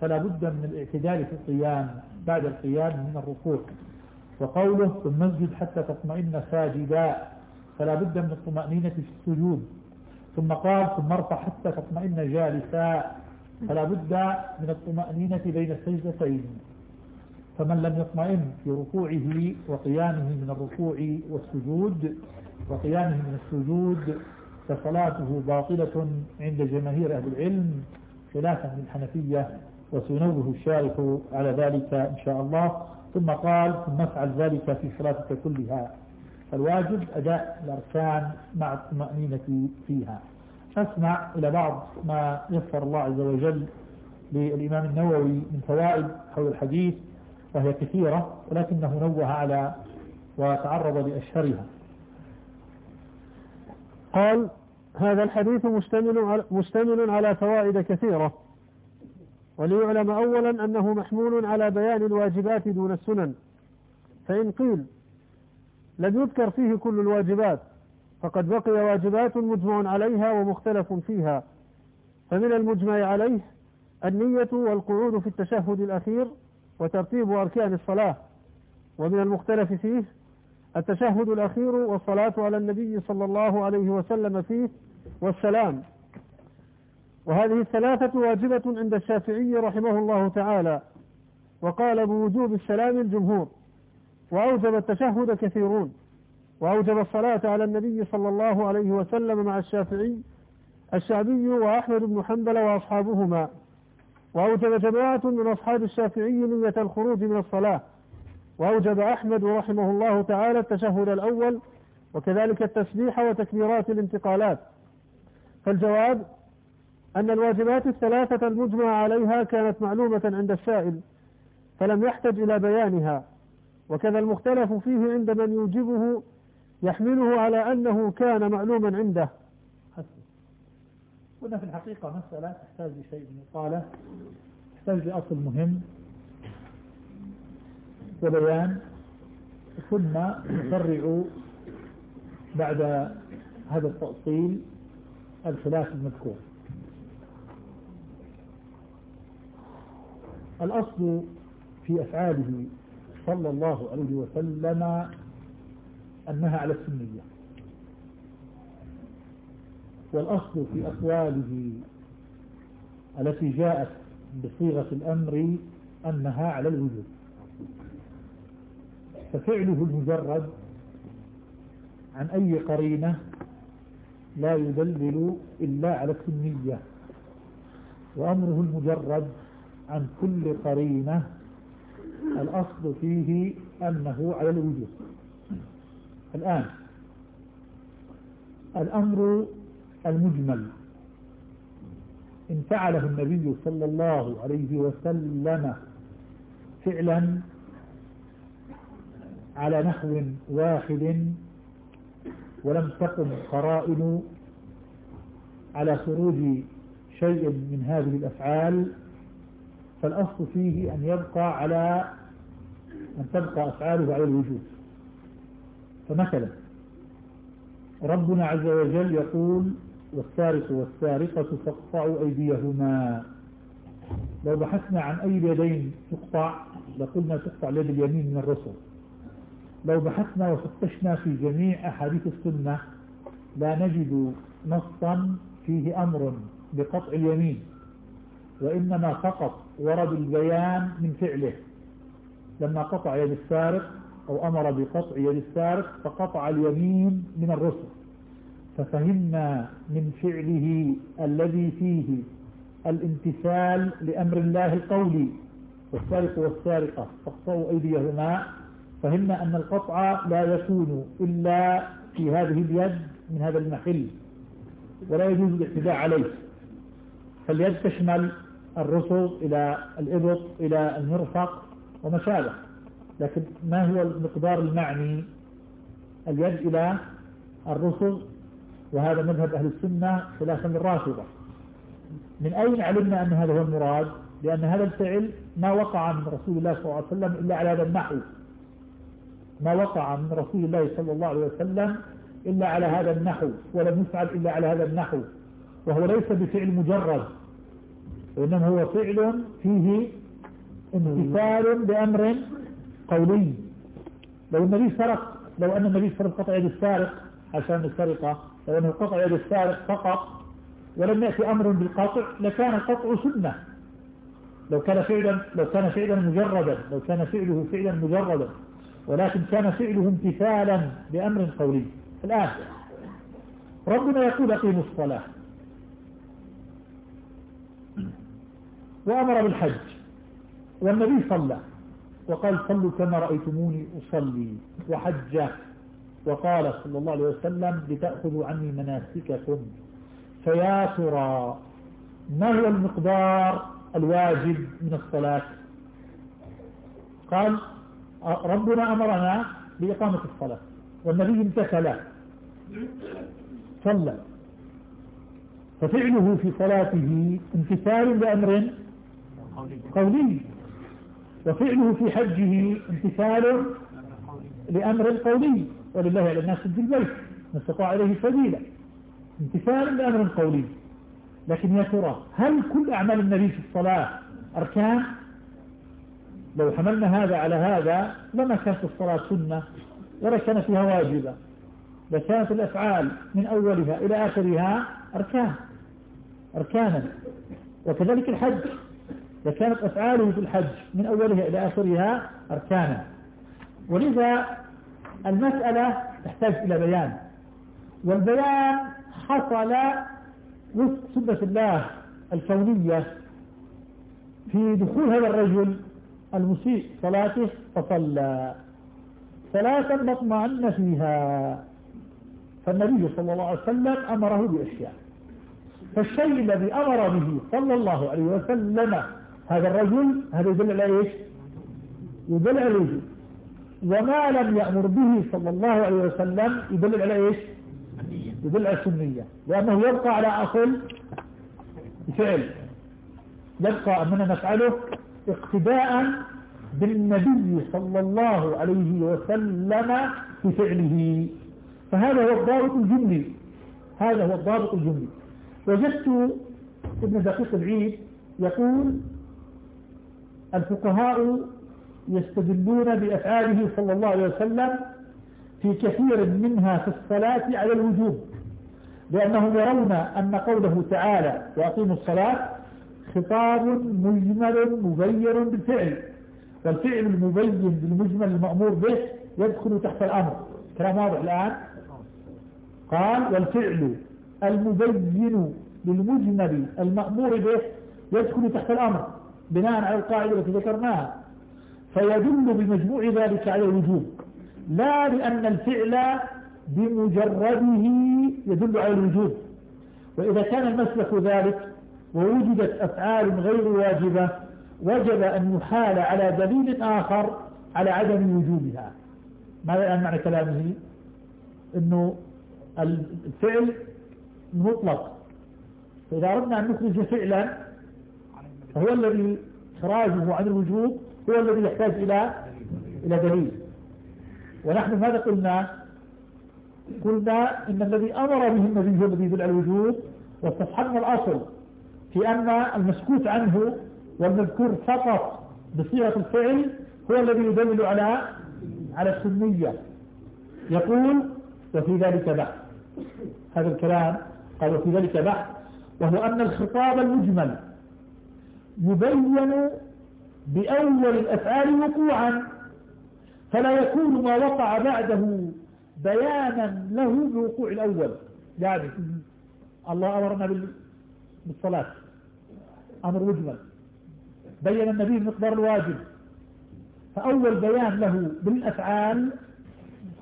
فلا بد من الاعتدال في القيام بعد القيام من الركوع وقوله ثم اسجد حتى تطمئن ساجدا. فلا بد من الطمأنينة في السجود. ثم قال ثم ارفع حتى تطمئن جالسا. فلا بد من الطمأنينة بين السجدتين. فمن لم يطمئن في ركوعه وقيامه من الركوع والسجود وقيامه من السجود فصلاته باطلة عند جماهير أهل العلم خلافا للحنفية وسينوه الشارح على ذلك إن شاء الله. ثم قال ثم افعل ذلك في صلاتك كلها. الواجب أداء الأركان مع الطمأنينة فيها. أسمع إلى بعض ما يسر الله عز وجل للإمام النووي من فوائد حول الحديث وهي كثيرة ولكنه نوه على وتعرض لأشهرها. قال هذا الحديث مشتمل مشتمل على فوائد كثيرة. وليعلم أولا أنه محمول على بيان الواجبات دون السنن. فإن قيل لم يذكر فيه كل الواجبات فقد بقي واجبات مجمع عليها ومختلف فيها. فمن المجمع عليه النية والقعود في التشهد الأخير وترتيب أركان الصلاة. ومن المختلف فيه التشهد الأخير والصلاة على النبي صلى الله عليه وسلم فيه والسلام. وهذه الثلاثة واجبة عند الشافعي رحمه الله تعالى. وقال بوجوب السلام الجمهور. وأوجب التشهد كثيرون. وأوجب الصلاة على النبي صلى الله عليه وسلم مع الشافعي الشعبي وأحمد بن حنبل وأصحابهما. وأوجب جماعة من أصحاب الشافعي نية الخروج من الصلاة. وأوجب أحمد رحمه الله تعالى التشهد الأول وكذلك التسبيح وتكبيرات الانتقالات. فالجواب أن الواجبات الثلاثة المجمع عليها كانت معلومة عند السائل فلم يحتج إلى بيانها. وكذا المختلف فيه عند من يوجبه يحمله على أنه كان معلوما عنده. قلنا في الحقيقة مسألة تحتاج لشيء من إطالة تحتاج لأصل مهم وبيان. ثم نفرع بعد هذا التأصيل الخلاف المذكور. الأصل في أفعاله صلى الله عليه وسلم أنها على السنية. والأصل في أقواله التي جاءت بصيغة الأمر أنها على الوجود. ففعله المجرد عن أي قرينة لا يدلل إلا على السنية. وأمره المجرد عن كل قرينة الأصل فيه أنه على الوجود. الآن. الأمر المجمل. إن فعله النبي صلى الله عليه وسلم فعلا على نحو واحد ولم تقم قرائن على خروج شيء من هذه الأفعال فالأصل فيه أن يبقى على أن تبقى أفعاله على الوجود. فمثلا ربنا عز وجل يقول والسارق والسارقة فاقطعوا أيديهما. لو بحثنا عن أي اليدين تقطع لقلنا تقطع اليد اليمين من الرسل. لو بحثنا وفتشنا في جميع أحاديث السنة لا نجد نصا فيه أمر بقطع اليمين وإنما فقط ورد البيان من فعله. لما قطع يد السارق أو أمر بقطع يد السارق فقطع اليمين من الرسل. ففهمنا من فعله الذي فيه الامتثال لأمر الله القولي. والسارق والسارقة فاقطعوا أيديهما. فهمنا أن القطع لا يكون إلا في هذه اليد من هذا المحل ولا يجوز الاعتداء عليه. فاليد تشمل الرسل إلى الإبط إلى المرفق وما شابه. لكن ما هو المقدار المعني؟ اليد إلى الرسل وهذا مذهب أهل السنة خلافا للرافضة. من أين علمنا أن هذا هو المراد؟ لأن هذا الفعل ما وقع من رسول الله صلى الله عليه وسلم إلا على هذا النحو. ما وقع من رسول الله صلى الله عليه وسلم إلا على هذا النحو ولم يفعل إلا على هذا النحو. وهو ليس بفعل مجرد وإنما هو فعل فيه امتثال بأمر قولي. لو النبي سرق لو أن النبي سرق قطع يد السارق عشان السرقة لو أنه قطع يد السارق فقط ولم يأتي أمر بالقطع لكان القطع سنة. لو كان فعلا لو كان فعلا مجردا لو كان فعله فعلا مجردا ولكن كان فعله امتثالا بأمر قولي. الآن ربنا يقول أقيموا الصلاة. وأمر بالحج. والنبي صلى. وقال صلوا كما رأيتموني أصلي وحج. وقال صلى الله عليه وسلم لتأخذوا عني مناسككم. فيا ترى ما هو المقدار الواجب من الصلاة؟ قال ربنا أمرنا بإقامة الصلاة والنبي امتثل. صلى. ففعله في صلاته امتثال لأمر قولي. وفعله في حجه امتثال لأمر قولي ولله على الناس في البيت من استطاع إليه سبيلا. امتثال لأمر قولي. لكن يا ترى هل كل أعمال النبي في الصلاة أركان؟ لو حملنا هذا على هذا لما كانت الصلاة سنة؟ ولا كان فيها واجبة. لكانت الأفعال من أولها إلى آخرها أركان. أركانا. وكذلك الحج. لكانت أفعاله في الحج من أولها إلى آخرها أركانا. ولذا المسألة تحتاج إلى بيان. والبيان حصل وفق سنة الله الكونية في دخول هذا الرجل المسيء صلاته فصلى. ثلاثا مطمئن فيها. فالنبي صلى الله عليه وسلم أمره بأشياء. فالشيء الذي أمر به صلى الله عليه وسلم هذا الرجل هذا يدل على إيش؟ يدل على الوجود وما لم يأمر به صلى الله عليه وسلم يدل على إيش؟ يدل على السنية لأنه يبقى على أصل بفعل يبقى أننا نفعله اقتداء بالنبي صلى الله عليه وسلم في فعله. فهذا هو الضابط الجملي هذا هو الضابط الجملي. وجدت ابن دقيق العيد يقول الفقهاء يستدلون بأفعاله صلى الله عليه وسلم في كثير منها في الصلاة على الوجوب لأنهم يرون أن قوله تعالى وأقيموا الصلاة خطاب مجمل مبين بالفعل والفعل المبين بالمجمل المأمور به يدخل تحت الأمر. كلام واضح الآن؟ قال والفعل المبين للمجمل المأمور به يدخل تحت الأمر. بناء على القاعدة التي ذكرناها. فيدل بمجموع ذلك على الوجوب. لا لأن الفعل بمجرده يدل على الوجوب. وإذا كان المسلك ذلك ووجدت أفعال غير واجبة وجب أن يحال على دليل آخر على عدم وجوبها. ماذا الآن معنى كلامه؟ أنه الفعل مطلق. فإذا أردنا أن نخرج فعلا فهو الذي إخراجه عن الوجوب هو الذي يحتاج إلى إلى دليل. ونحن ماذا قلنا قلنا إن الذي أمر به النبي هو الذي يدل على الوجوب واستصحبنا الأصل في أن المسكوت عنه والمذكور فقط بصيغة الفعل هو الذي يدل على على السنية. يقول وفي ذلك بحث. هذا الكلام قال وفي ذلك بحث. وهو أن الخطاب المجمل يبين بأول الأفعال وقوعا فلا يكون ما وقع بعده بيانا له بوقوع الأول. يعني الله أمرنا بالصلاة أمر مجمل بين النبي مقدار الواجب. فأول بيان له بالأفعال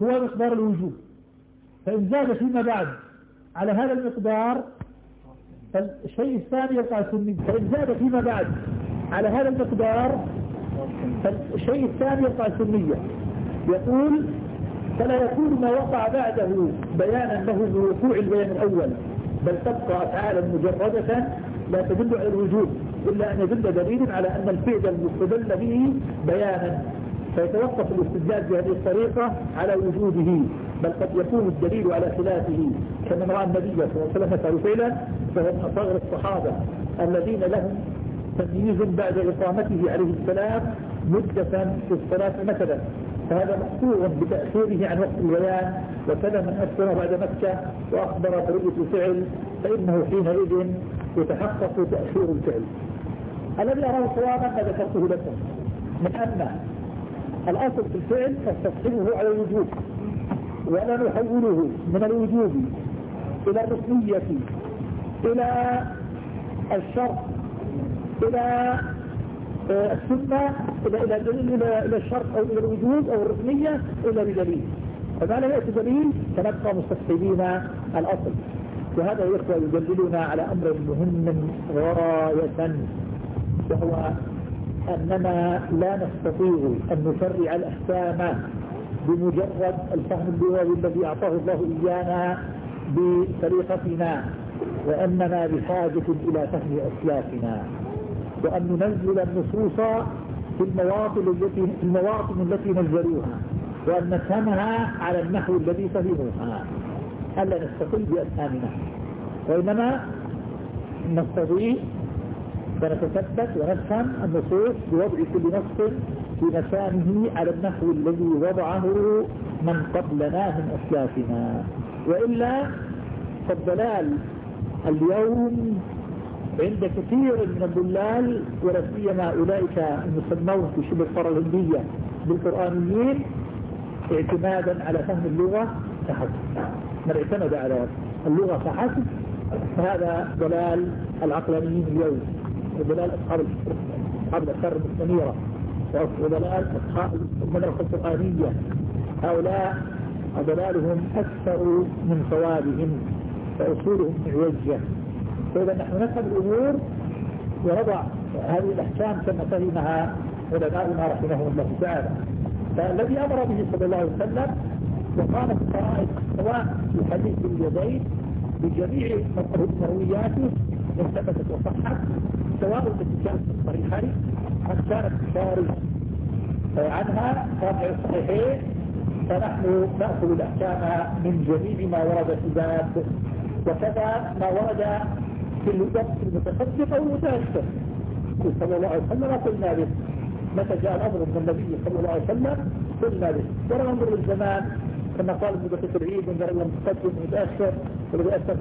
هو مقدار الوجوب. فإن زاد فيما بعد على هذا المقدار فالشيء الثاني يقع سني. فإن زاد فيما بعد على هذا المقدار فالشيء الثاني يقع سنية. يقول فلا يكون ما وقع بعده بيانا له بوقوع البيان الأول بل تبقى أفعالا مجردة لا تدل على الوجود إلا أن يدل دليل على أن الفعل المستدل به بيانا. فيتوقف الاستدلال بهذه الطريقة على وجوده بل قد يكون الدليل على خلافه. كما رأى النبي صلى الله عليه وسلم فعل فعلا فهو من أصغر الصحابة الذين لهم تمييز بعد إقامته عليه السلام مدة في الصلاة مثلا. فهذا مقطوع بتأثيره عن وقت البيان وكذا من أسلم بعد مكة وأخبر برؤية الفعل فإنه حينئذ يتحقق تأثير الفعل. الذي أراه صوابا؟ ما ذكرته لكم. من أن الأصل في الفعل نستصحبه على الوجوب ولا نحوله من الوجوب إلى الرسمية إلى الشرط إلى آه، السنة إلى إلى إلى إلى أو إلى الوجود أو الركنية إلى بدليل. فما لم يأتي دليل فنبقى مستصحبين الأصل. وهذا يا إخوة يدللنا على أمر مهم غاية وهو أننا لا نستطيع أن نشرع الأحكام بمجرد الفهم اللغوي الذي أعطاه الله إيانا بطريقتنا وأننا بحاجة إلى فهم أسلافنا. وأن ننزل النصوص في المواطن التي في المواطن التي نزلوها وأن نفهمها على النحو الذي فهموها. ألا نستقل بأفهامنا وإنما نستطيع ونتثبت ونفهم النصوص بوضع كل نص في مكانه على النحو الذي وضعه من قبلنا من أسلافنا. وإلا فالضلال اليوم عند كثير من الضلال ولا سيما أولئك المسمون في شبه القرى الهندية بالقرآنيين اعتمادا على فهم اللغة فحسب. من اعتمد على اللغة فحسب فهذا ضلال العقلانيين اليوم. وضلال اصحاب اصحاب الأفكار المستنيره وضلال اصحاب المدرسة القرانيه هؤلاء ضلالهم أكثر من صوابهم فاصولهم معوجة. فإذا نحن نفهم الأمور ونضع هذه الأحكام كما فهمها علماؤنا رحمهم الله تعالى. فالذي أمر به صلى الله عليه وسلم وقامت الفرائض سواء في حديث اليدين بجميع مروياته إن ثبتت وصحت سواء التي كانت في الصحيحين كانت خارج عنها رافع الصحيحين فنحن نأخذ الأحكام من جميع ما ورد في الباب وكذا ما ورد في الوقت المتصدق أو المتأخر صلى الله عليه وسلم قلنا به. متى جاء الأمر من النبي صلى الله عليه وسلم؟ قلنا به. ولا ننظر للزمان كما قال ابن دقيق العيد انظر المتقدم متأخر والذي اسف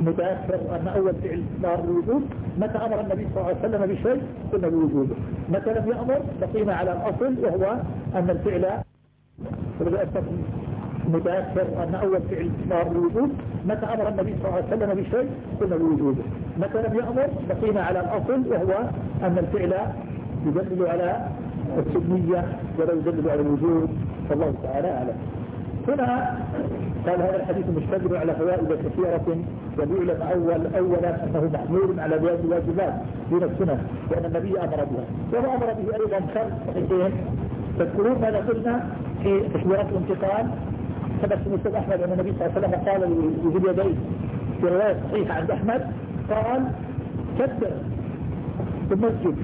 متأخر أن أول فعل ظهر الوجود متى أمر النبي صلى الله عليه وسلم بشيء؟ قلنا بوجوده متى لم يأمر؟ بقينا على الأصل وهو أن الفعل متأخر أن أول فعل ظهر الوجود متى أمر النبي صلى الله عليه وسلم بشيء؟ قلنا بوجوده متى لم يأمر؟ بقينا على الأصل وهو أن الفعل يدلل على السنية ولا يدلل على الوجود. فالله تعالى أعلم. هنا قال هذا الحديث مشتمل على فوائد كثيرة ويعلم أول أولا أنه محمول على الواجبات دون السنة وأن النبي أمر بها. وهو أمر به أيضا خمس تذكرون ماذا قلنا في تشويرات الانتقال؟ ثبت في أحمد أن النبي صلى الله عليه وسلم قال لذي اليدين في رواية صحيحة عند أحمد قال كبر في المسجد.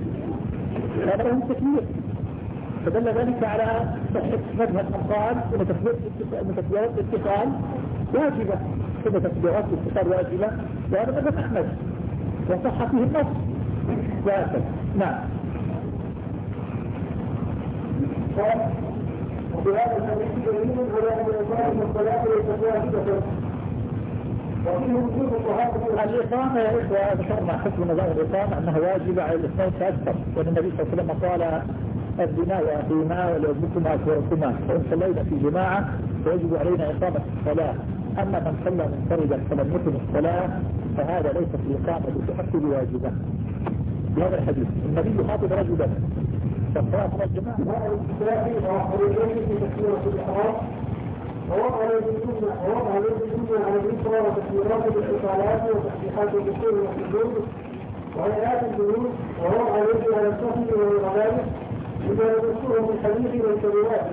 هذا له تكبير فدل ذلك على صحة مذهب قال ان تكبيرات الاتصال واجبة. ان تكبيرات الاتصال واجبة. وهذا مذهب أحمد. وصح فيه النص. وهكذا نعم. وفي هذا الحديث دليل على أن الاقامه الصلاه ليست واجبه الإقامة يا إخوة ذكرنا حكم نظام الإقامة أنها واجبة على الاثنين فأكثر. وأن النبي صلى الله عليه وسلم قال الدماء وأخيما ولأبنكما أكبركما فإن صلينا في جماعة فيجب علينا إقامة الصلاة. أما من صلى منفردا فلم يكن الصلاة فهذا ليس في الإقامة بتحكم واجبة. بهذا الحديث. النبي يخاطب رجلا. فالصلاة من الجماعة. ووضع عليه السنة ووضع عليه السنة على اليسرى وتكبيرات الاتصالات وتصحيحات الدخول والسجود وهيئات الجنود ووضع عليه على السفن والغلائب الحديث والكبيرات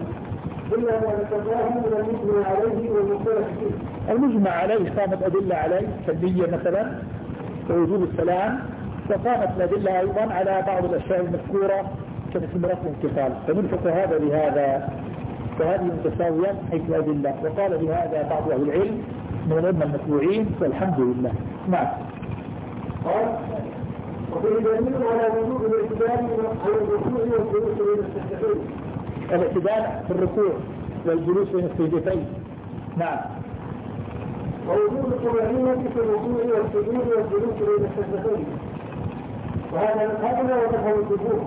إلا ما ذكرناه من المجمع عليه والمختلف فيه. المجمع عليه قامت أدلة عليه كالنية مثلا ووجوب السلام وقامت الأدلة أيضا على بعض الأشياء المذكورة كتكملات الانتقال فنلحق هذا بهذا فهذه متساويات حيث الأدلة وقال بهذا بعض أهل العلم من الأمة المتبوعين والحمد لله. نعم. قال وفي دليل على وجوب الاعتدال على الركوع والجلوس بين السجدتين الاعتدال في الركوع والجلوس بين السجدتين. نعم. ووجوب الطمأنينة في الركوع والسجود والجلوس بين السجدتين. وهذا هذا هو مذهب الجمهور.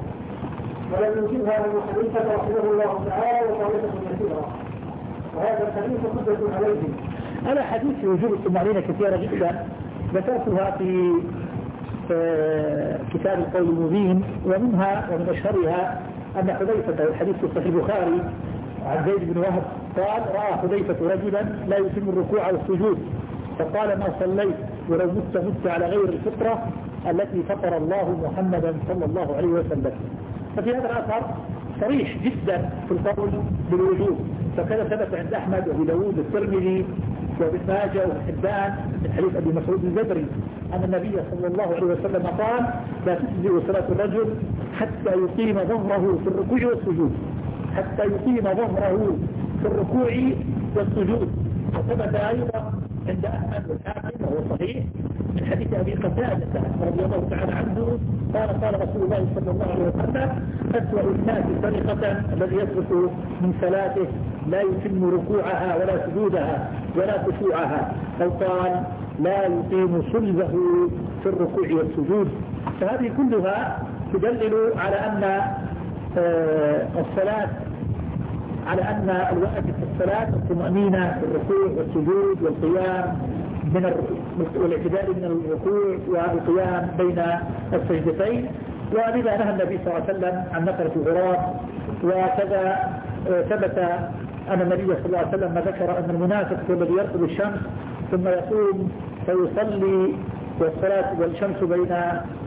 ولم يجبها ابو حنيفه رحمه الله تعالى وطائفه كثيرة. وهذا الحديث حجه عليه. أنا حديث في وجوب الطمأنينة كثيرة جدا. ذكرتها في كتاب القول المبين ومنها ومن أشهرها أن حذيفة الحديث في البخاري عن زيد بن وهب قال رأى حذيفة رجلا لا يتم الركوع والسجود فقال ما صليت ولو مت مت على غير الفطرة التي فطر الله محمدا صلى الله عليه وسلم. ففي هذا الأثر صريح جدا في القول بالوجوب فكذا ثبت عند أحمد وأبي داود والترمذي وابن ماجه وابن حبان من حديث أبي مسعود البدري أن النبي صلى الله عليه وسلم قال لا تجزئ صلاة الرجل حتى يقيم ظهره في الركوع والسجود حتى يقيم ظهره في الركوع والسجود. وثبت أيضا عند أحمد والحاكم وهو صحيح من حديث أبي قتادة رضي الله تعالى عنه قال قال رسول الله صلى الله عليه وسلم أسوأ الناس سرقه الذي يسرق من صلاته لا يتم ركوعها ولا سجودها ولا خشوعها أو قال لا يقيم صلبه في الركوع والسجود فهذه كلها تدلل على أن آه، الصلاة على أن الواجب في الصلاة الطمأنينة في الركوع والسجود والقيام من والاعتدال من الركوع والقيام بين السجدتين. ولذا نهى النبي صلى الله عليه وسلم عن نقرة الغراب وكذا آه، ثبت أن النبي صلى الله عليه وسلم ذكر أن المنافق هو الذي يرقب الشمس ثم يقوم فيصلي والصلاة والشمس بين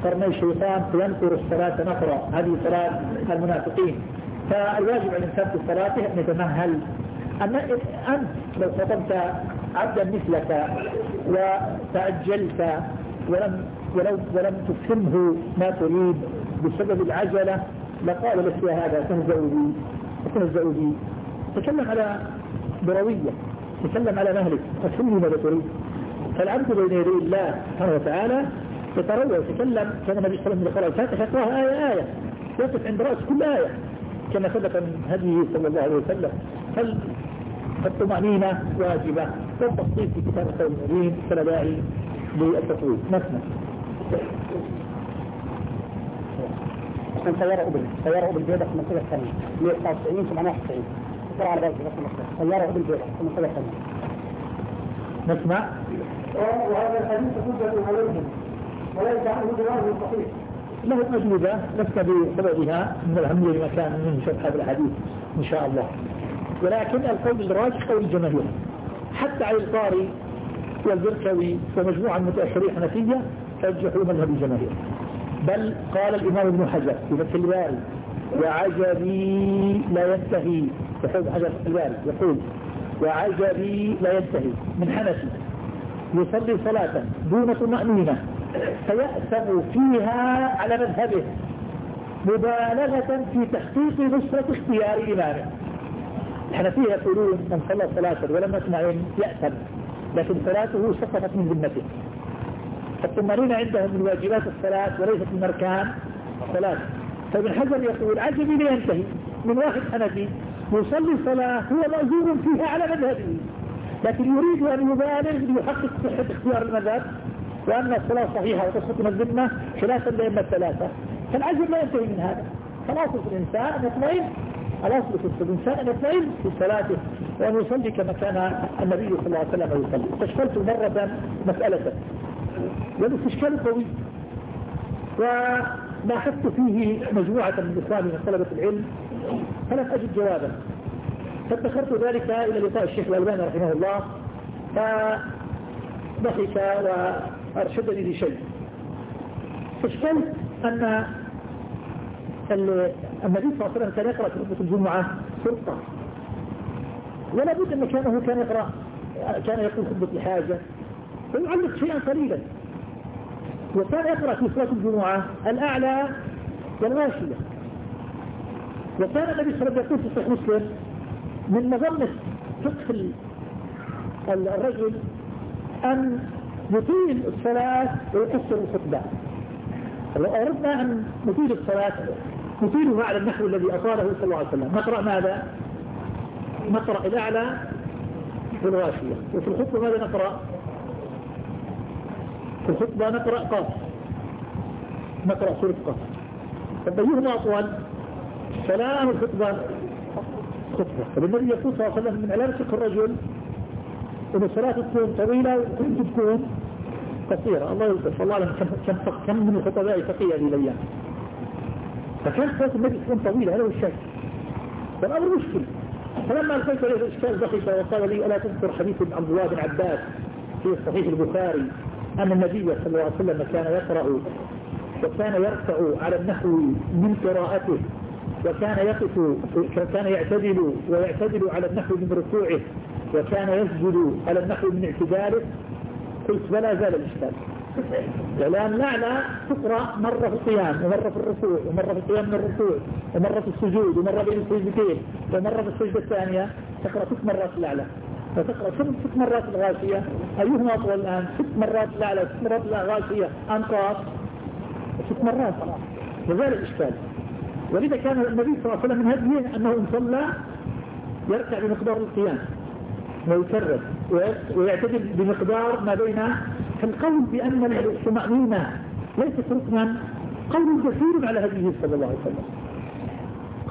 قرني الشيطان فينقر الصلاة نقرة هذه صلاة المنافقين. فالواجب على الإنسان في صلاته أن يتمهل. أما أنت لو خطبت عبدا مثلك وتأجلت ولم ولو ولم تفهمه ما تريد بسبب العجلة لقال لك يا هذا تهزأ بي تهزأ بي. تكلم على بروية تكلم على مهلك أفهمني ماذا تريد. فالعبد بين يدي الله سبحانه وتعالى يتروى ويتكلم كما النبي صلى الله عليه وسلم قال الفاتحة آية آية. يقف عند رأس كل آية. كما ثبت من هديه صلى الله عليه وسلم. فالطمأنينة واجبة والتفصيل في كتاب القول المبين فلا داعي للتطويل مثلا من سيارة أبل سيارة أبل بيضة في المنطقة الثانية 199 791 ترى على بالك بس سيارة أبل بيضة في المنطقة الثانية نسمع وهذا الحديث حجة عليهم ولا يجعله جواب صحيح له أجوبة لست بسببها من الأهمية لمكان من شرح هذا الحديث إن شاء الله ولكن القول الراجح قول الجماهير حتى على القاري والبركوي ومجموعة من متأخرين حنفية رجحوا مذهب الجماهير. بل قال الإمام ابن حجر في فتح الباري وعجبي لا ينتهي. يقول حجر الباري يقول وعجبي لا ينتهي. من حنفي يصلي صلاة دون طمأنينة فيأثم فيها على مذهبه مبالغة في تحقيق نصرة اختيار إمامه. الحنفية يقولون من صلى صلاة ولم يطمئن يأثم لكن صلاته سقطت من ذمته. فالطمأنينة عندهم من واجبات الصلاة وليست من أركان الصلاة. فابن حجر يقول عجبي لينتهي من واحد حنفي يصلي صلاة هو مأجور فيها على مذهبه لكن يريد أن يبالغ ليحقق صحة اختيار المذهب وأن الصلاة صحيحة وتسقط من الذمة خلافا لأئمة الثلاثة. فالعجب لا ينتهي من هذا. في الإنسان يطمئن الأصل في الإنسان أن يطمئن في صلاته. وأن يصلي كما كان النبي صلى الله عليه وسلم يصلي. استشكلت مرة مسألة. والاستشكال قوي. وباحثت فيه مجموعة من إخواني من طلبة العلم فلم أجد جوابا. فذكرت ذلك إلى لقاء الشيخ الألباني رحمه الله. فضحك أرشدني لشيء. فاشكلت أن النبي صلى الله عليه وسلم كان يقرأ في خطبة الجمعة سلطة ولا بد أن كانه كان يقرأ كان يقول خطبة الحاجة. ويعلق شيئا قليلا. وكان يقرأ في صلاة الجمعة الأعلى والغاشية وكان النبي صلى الله عليه وسلم يقول في صحيح مسلم من مظنة فقه الرجل أن نطيل الصلاة ويقصر الخطبة. لو أردنا أن نطيل الصلاة نطيلها على النحو الذي أطاله صلى الله عليه وسلم. نقرأ ماذا؟ نقرأ الأعلى في الغاشية. وفي الخطبة ماذا نقرأ؟ في الخطبة نقرأ قاف. نقرأ سورة قاف. طب أيهما أطول؟ سلام الخطبة. خطبة. فالنبي يقول صلى الله عليه وسلم من علامة الرجل إن الصلاة تكون طويلة وكنت تكون قصيرة. الله يقول الله أعلم كم كم من الخطباء فقيه هذه الأيام؟ فكانت صلاة النبي تكون طويلة هذا هو الشك فالأمر مشكل. فلما ألقيت عليه الإشكال ضحك وقال لي ألا تذكر حديث عبد الله بن عباس في صحيح البخاري أن النبي صلى الله عليه وسلم كان يقرأ وكان يرفع على النحو من قراءته وكان يقف كان يعتدل ويعتدل على النحو من ركوعه وكان يسجد على النحو من اعتداله. قلت ولا زال الإشكال. لأن الأعلى تقرأ مرة في القيام ومرة في الركوع ومرة في القيام من الركوع ومرة في السجود ومرة بين السجدتين ومرة في السجدة الثانية تقرأ ست مرات الأعلى. وتقرأ ست مرات الغاشية. أيهما أطول الآن؟ ست مرات الأعلى ست مرات الغاشية أنقاص ست مرات. وذلك الإشكال ولذا كان النبي صلى الله عليه وسلم من هديه أنه إن صلى يركع بمقدار القيام ويكرر ويعتدل بمقدار ما بين القول بأن الطمأنينة ليست ركنا قول كثير على هديه صلى الله عليه وسلم.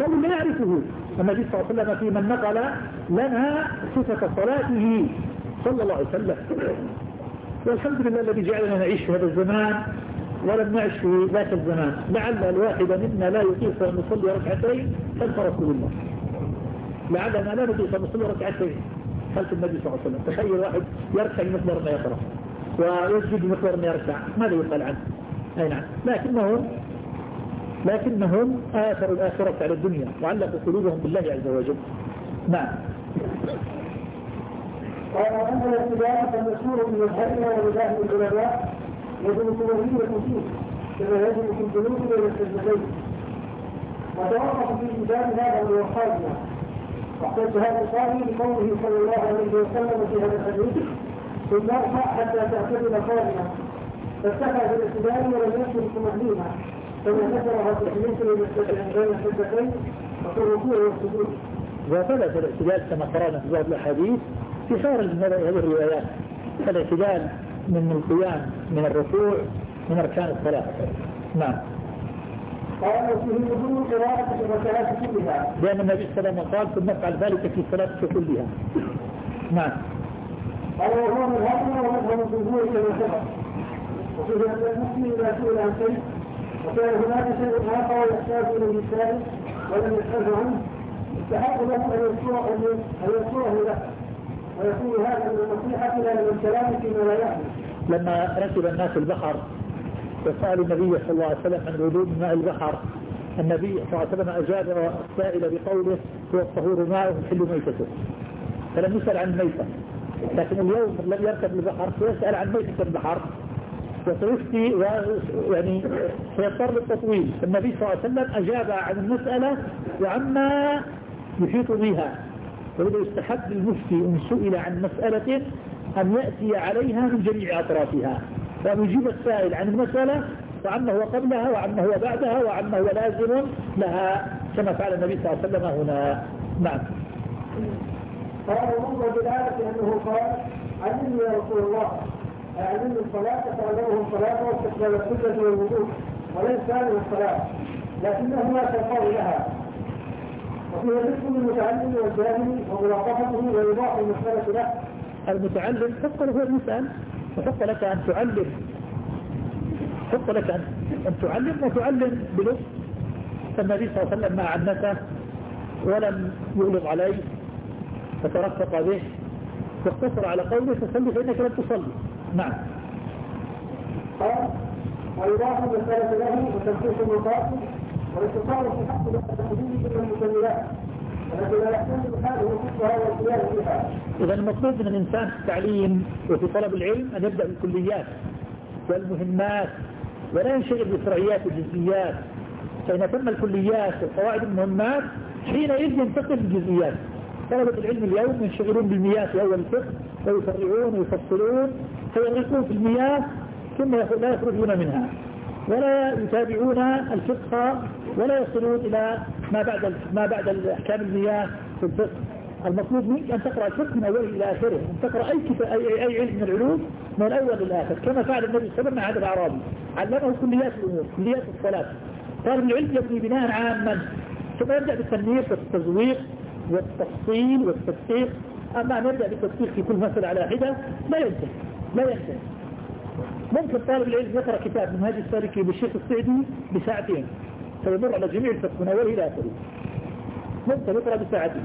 قول لا يعرفه. النبي صلى الله عليه وسلم في من نقل لنا صفة صلاته صلى الله عليه وسلم. والحمد لله الذي جعلنا نعيش في هذا الزمان ولم نعش في ذاك الزمان. لعل الواحد منا لا يطيق أن يصلي ركعتين خلف رسول الله. لعلنا لا نطيق أن نصلي ركعتين خلف النبي صلى الله عليه وسلم. تخيل واحد يركع بمقدار ما يقرأ. ويسجد ما يركع ماذا يقال عنه؟ أي نعم. لكنهم لكنهم آثروا الآخرة على الدنيا وعلقوا قلوبهم بالله عز وجل. نعم. وأن الاتباع المشهور من الحرم ولله العلماء يجب تمهيدة فيه كما يجب في الجنوب بين السجدتين وتوقف في الكتاب هذا من واحتج هذا القاضي بقوله صلى الله عليه وسلم في هذا الحديث ثم ارفع حتى تعتدل قائما فارتفع بالاعتدال ولم يكن الطمأنينة كما ذكرها في الحديث بين السجدتين وفي الركوع والسجود وثبت الاعتدال كما قرأنا في بعض الأحاديث في خارج هذه الروايات. الاعتدال من القيام من الركوع من أركان الصلاة. نعم. قال فيه وجوب قراءة الركعات كلها. لأن النبي صلى الله عليه وسلم قال ثم افعل ذلك في الصلاة كلها. نعم. ومذهب الجمهور أن المسلم إذا سئل عن شيء وكان هناك شيء آخر يحتاج ولم عنه له أن يذكره أن يذكره له ويكون هذا من النصيحة لا من الكلام فيما لا يعني لما ركب الناس البحر وسألوا النبي صلى الله عليه وسلم عن من ماء البحر. النبي صلى الله عليه وسلم أجاب السائل بقوله هو الطهور ماء يحل ميتته. فلم يسأل عن الميتة. لكن اليوم الذي يركب البحر سيسأل عن ميتة البحر. وسيفتي يعني سيضطر للتطويل. النبي صلى الله عليه وسلم أجاب عن المسألة وعما يحيط بها. ولذا يستحب للمفتي إن سئل عن مسألة أن يأتي عليها من جميع أطرافها. وأن يجيب السائل عن المسألة وعما هو قبلها وعما هو بعدها وعما هو لازم لها كما فعل النبي صلى الله عليه وسلم هنا. نعم. قال ومنظر بالآية أنه قال علمني يا رسول الله أعلمني الصلاة فأعلمه الصلاة واستقبال السجة والوضوء وليس من الصلاة لكنه لا تقال لها. وفيه ذكر المتعلم والجاهل وملاطفته وإيضاح المسألة له. المتعلم حق له يسأل وحق لك أن تعلم. حق لك أن تعلم وتعلم بلطف فالنبي صلى الله عليه وسلم ما عنته ولم يغلظ عليه فترفق به واقتصر على قوله فصلي فإنك لم تصلي. نعم. قال وإضافة المسألة له وتنفيذ المقاصد والاتصال المكملات إذا المطلوب من الإنسان في التعليم وفي طلب العلم أن يبدأ بالكليات والمهمات ولا ينشغل بفرعيات الجزئيات فإن تم الكليات والقواعد المهمات حينئذ ينتقل للجزئيات. طلبة العلم اليوم ينشغلون بالمياه في أول الفقه ويفرعون ويفصلون فيغرقون في المياه ثم لا يخرجون منها. ولا يتابعون الفقه ولا يصلون إلى ما بعد ما بعد الأحكام المياه في الفقه. المطلوب منك أن تقرأ الفقه من أوله إلى آخره أن تقرأ أي, أي, أي علم من العلوم من الأول للآخر كما فعل النبي صلى الله عليه وسلم مع هذا الأعرابي. علمه كليات الأمور كليات الصلاة. طالب العلم يبني بناء عاما ثم يبدأ بالتنمير والتزويق. والتفصيل والتدقيق أما أن يبدأ بالتدقيق في كل مسألة على حدة لا ينتهي لا ينتهي. ممكن طالب العلم يقرأ كتاب من هذه السالكي بالشيخ السعدي بساعتين فيمر على جميع الفقه من أوله إلى آخره. ممكن يقرأ بساعتين.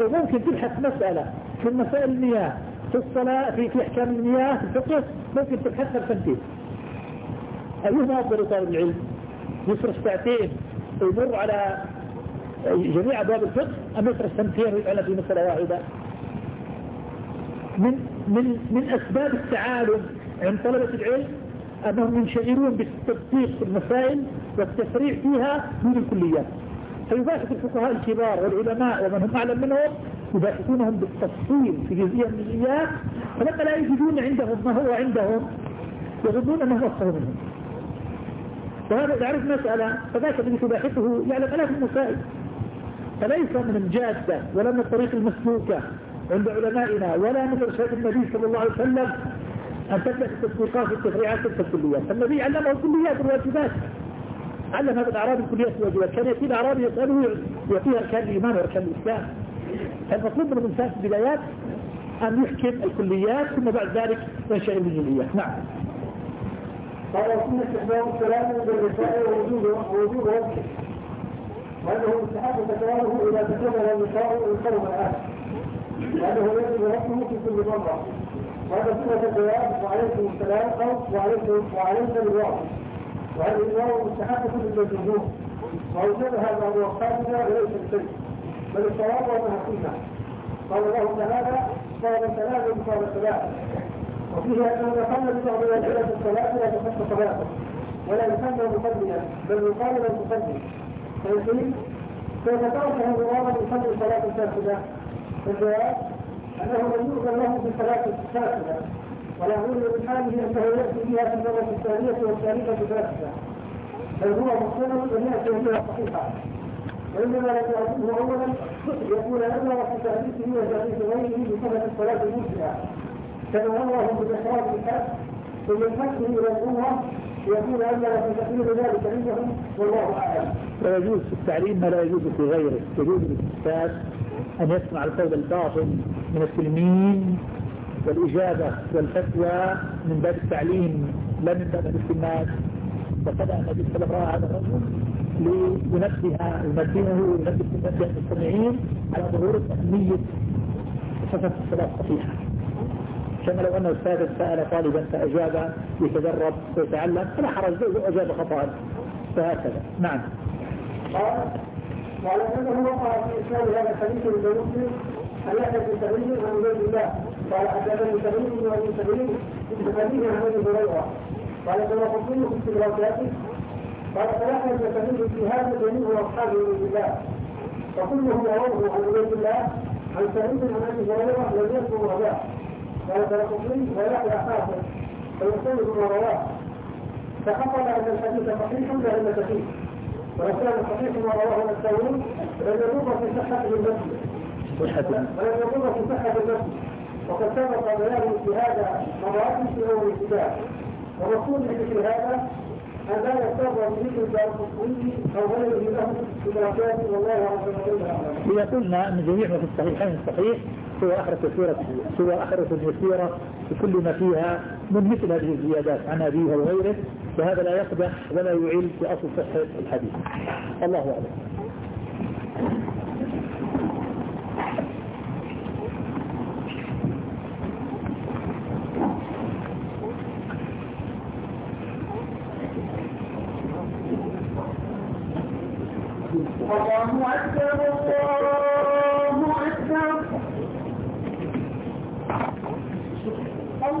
وممكن تبحث مسألة في المسائل المياه في الصلاة في, في أحكام المياه في الفقه ممكن تبحثها بسنتين. أيهما أفضل طالب العلم؟ يصرف ساعتين ويمر على جميع أبواب الفقه أم يصرف سنتين ويفعل في مسألة واحدة. من من من أسباب التعالم عند طلبة العلم أنهم ينشغلون بالتدقيق في المسائل والتفريع فيها دون الكليات. فيباحث الفقهاء الكبار والعلماء ومن هم أعلم منهم يباحثونهم بالتفصيل في جزئية من الجزئيات فلما لا يجدون عندهم ما هو عندهم يظنون أنه أفضل منهم. وهذا إذا عرف مسألة فذاك الذي تباحثه يعلم ألاف المسائل. فليس من الجادة ولا من الطريق المسلوكة عند علمائنا ولا من إرشاد النبي صلى الله عليه وسلم أن تبدأ التطبيقات والتفريعات الكليات. فالنبي علمه الكليات والواجبات. علم هذا الأعرابي الكليات والواجبات. كان يأتي الأعرابي يسأله يعطيه أركان الإيمان وأركان الإسلام. المطلوب من الإنسان في البدايات أن يحكم الكليات ثم بعد ذلك ينشغل بالجزئيات نعم. قال وكنا استخدام الكلام بالرسائل ووجود وجود وجهه وأنه مستحب تكراره إذا تكرر النساء القوم الآن لأنه يجب رفعه في كل مرة. وهذا سورة الجواب وعليكم السلام أو وعليكم وعليكم الواو وهذه الواو مستحقة للجمهور وأوجدها بعض أصحابنا وليس الشيء بل الصواب وأنها سنة قال الله تعالى قال سلام قال سلام وفيه أنه بعض الأسئلة الصلاة لا تصح صلاته. ولا يسمى مقدما بل يقال له فيقول كيف تركه مرارا يصلي صلاة فاسدة الجواب أنه لم يؤذن له في صلاة فاسدة ولا يقول من حاله أنه يأتي بها في المرة الثانية والثالثة فاسدة بل هو أن يأتي بها صحيحة وإنما لم يعرفه أولا يكون أمر في تحديثه وتحديث غيره بصفة الصلاة المجزئة كما أمره بالإحراج بالحج ثم الحج إلى الأمة يكون في ذلك عندهم والله أعلم. ويجوز في التعليم ما لا يجوز في غيره، يجوز للأستاذ أن يسمع القول الباطل من التلميذ والإجابة والفتوى من باب التعليم لا من باب الاستماد وقد النبي صلى الله عليه وسلم لينبه يمكنه وينبه المستمعين على ضرورة أهمية صفة الصلاة الصحيحة. كما لو أن أستاذا سأل طالبا فأجاب يتدرب ويتعلم فلا حرج لو أجاب خطأ. فهكذا. نعم. وعلى انه وقع في إسلام هذا الحديث ان يحيى بن سعيد عن عبيد الله؟ قال حدثني ابي سعيد بن حديث عن ابي هريره قال قلت في استدراكاته. قال بن سعيد في هذا جميع اصحاب عبيد الله. وكلهم رووه عن عبيد الله عن سعيد عن أبي هريرة لم يذكر فيقول رواه. فحصل أن الحديث صحيح لا علة فيه. وكان صحيح ما رواه الثوري لم يضر في صحة المسجد. ولم يضر في صحة المسجد. وقد سبق بيانه في هذا مرات في اول الكتاب. ومقصود في هذا أن لا يستغرب بذكر دار أو غيره له في درجات والله عز وجل اعلم. إذا قلنا أن جميع ما في الصحيحين صحيح سوى آخرة سورة سوى آخرة يسيرة بكل ما فيها من مثل هذه الزيادات عن أبيها وغيره فهذا لا يقدح ولا يعيل في أصل صحة الحديث. الله أعلم. الله أكبر الله أكبر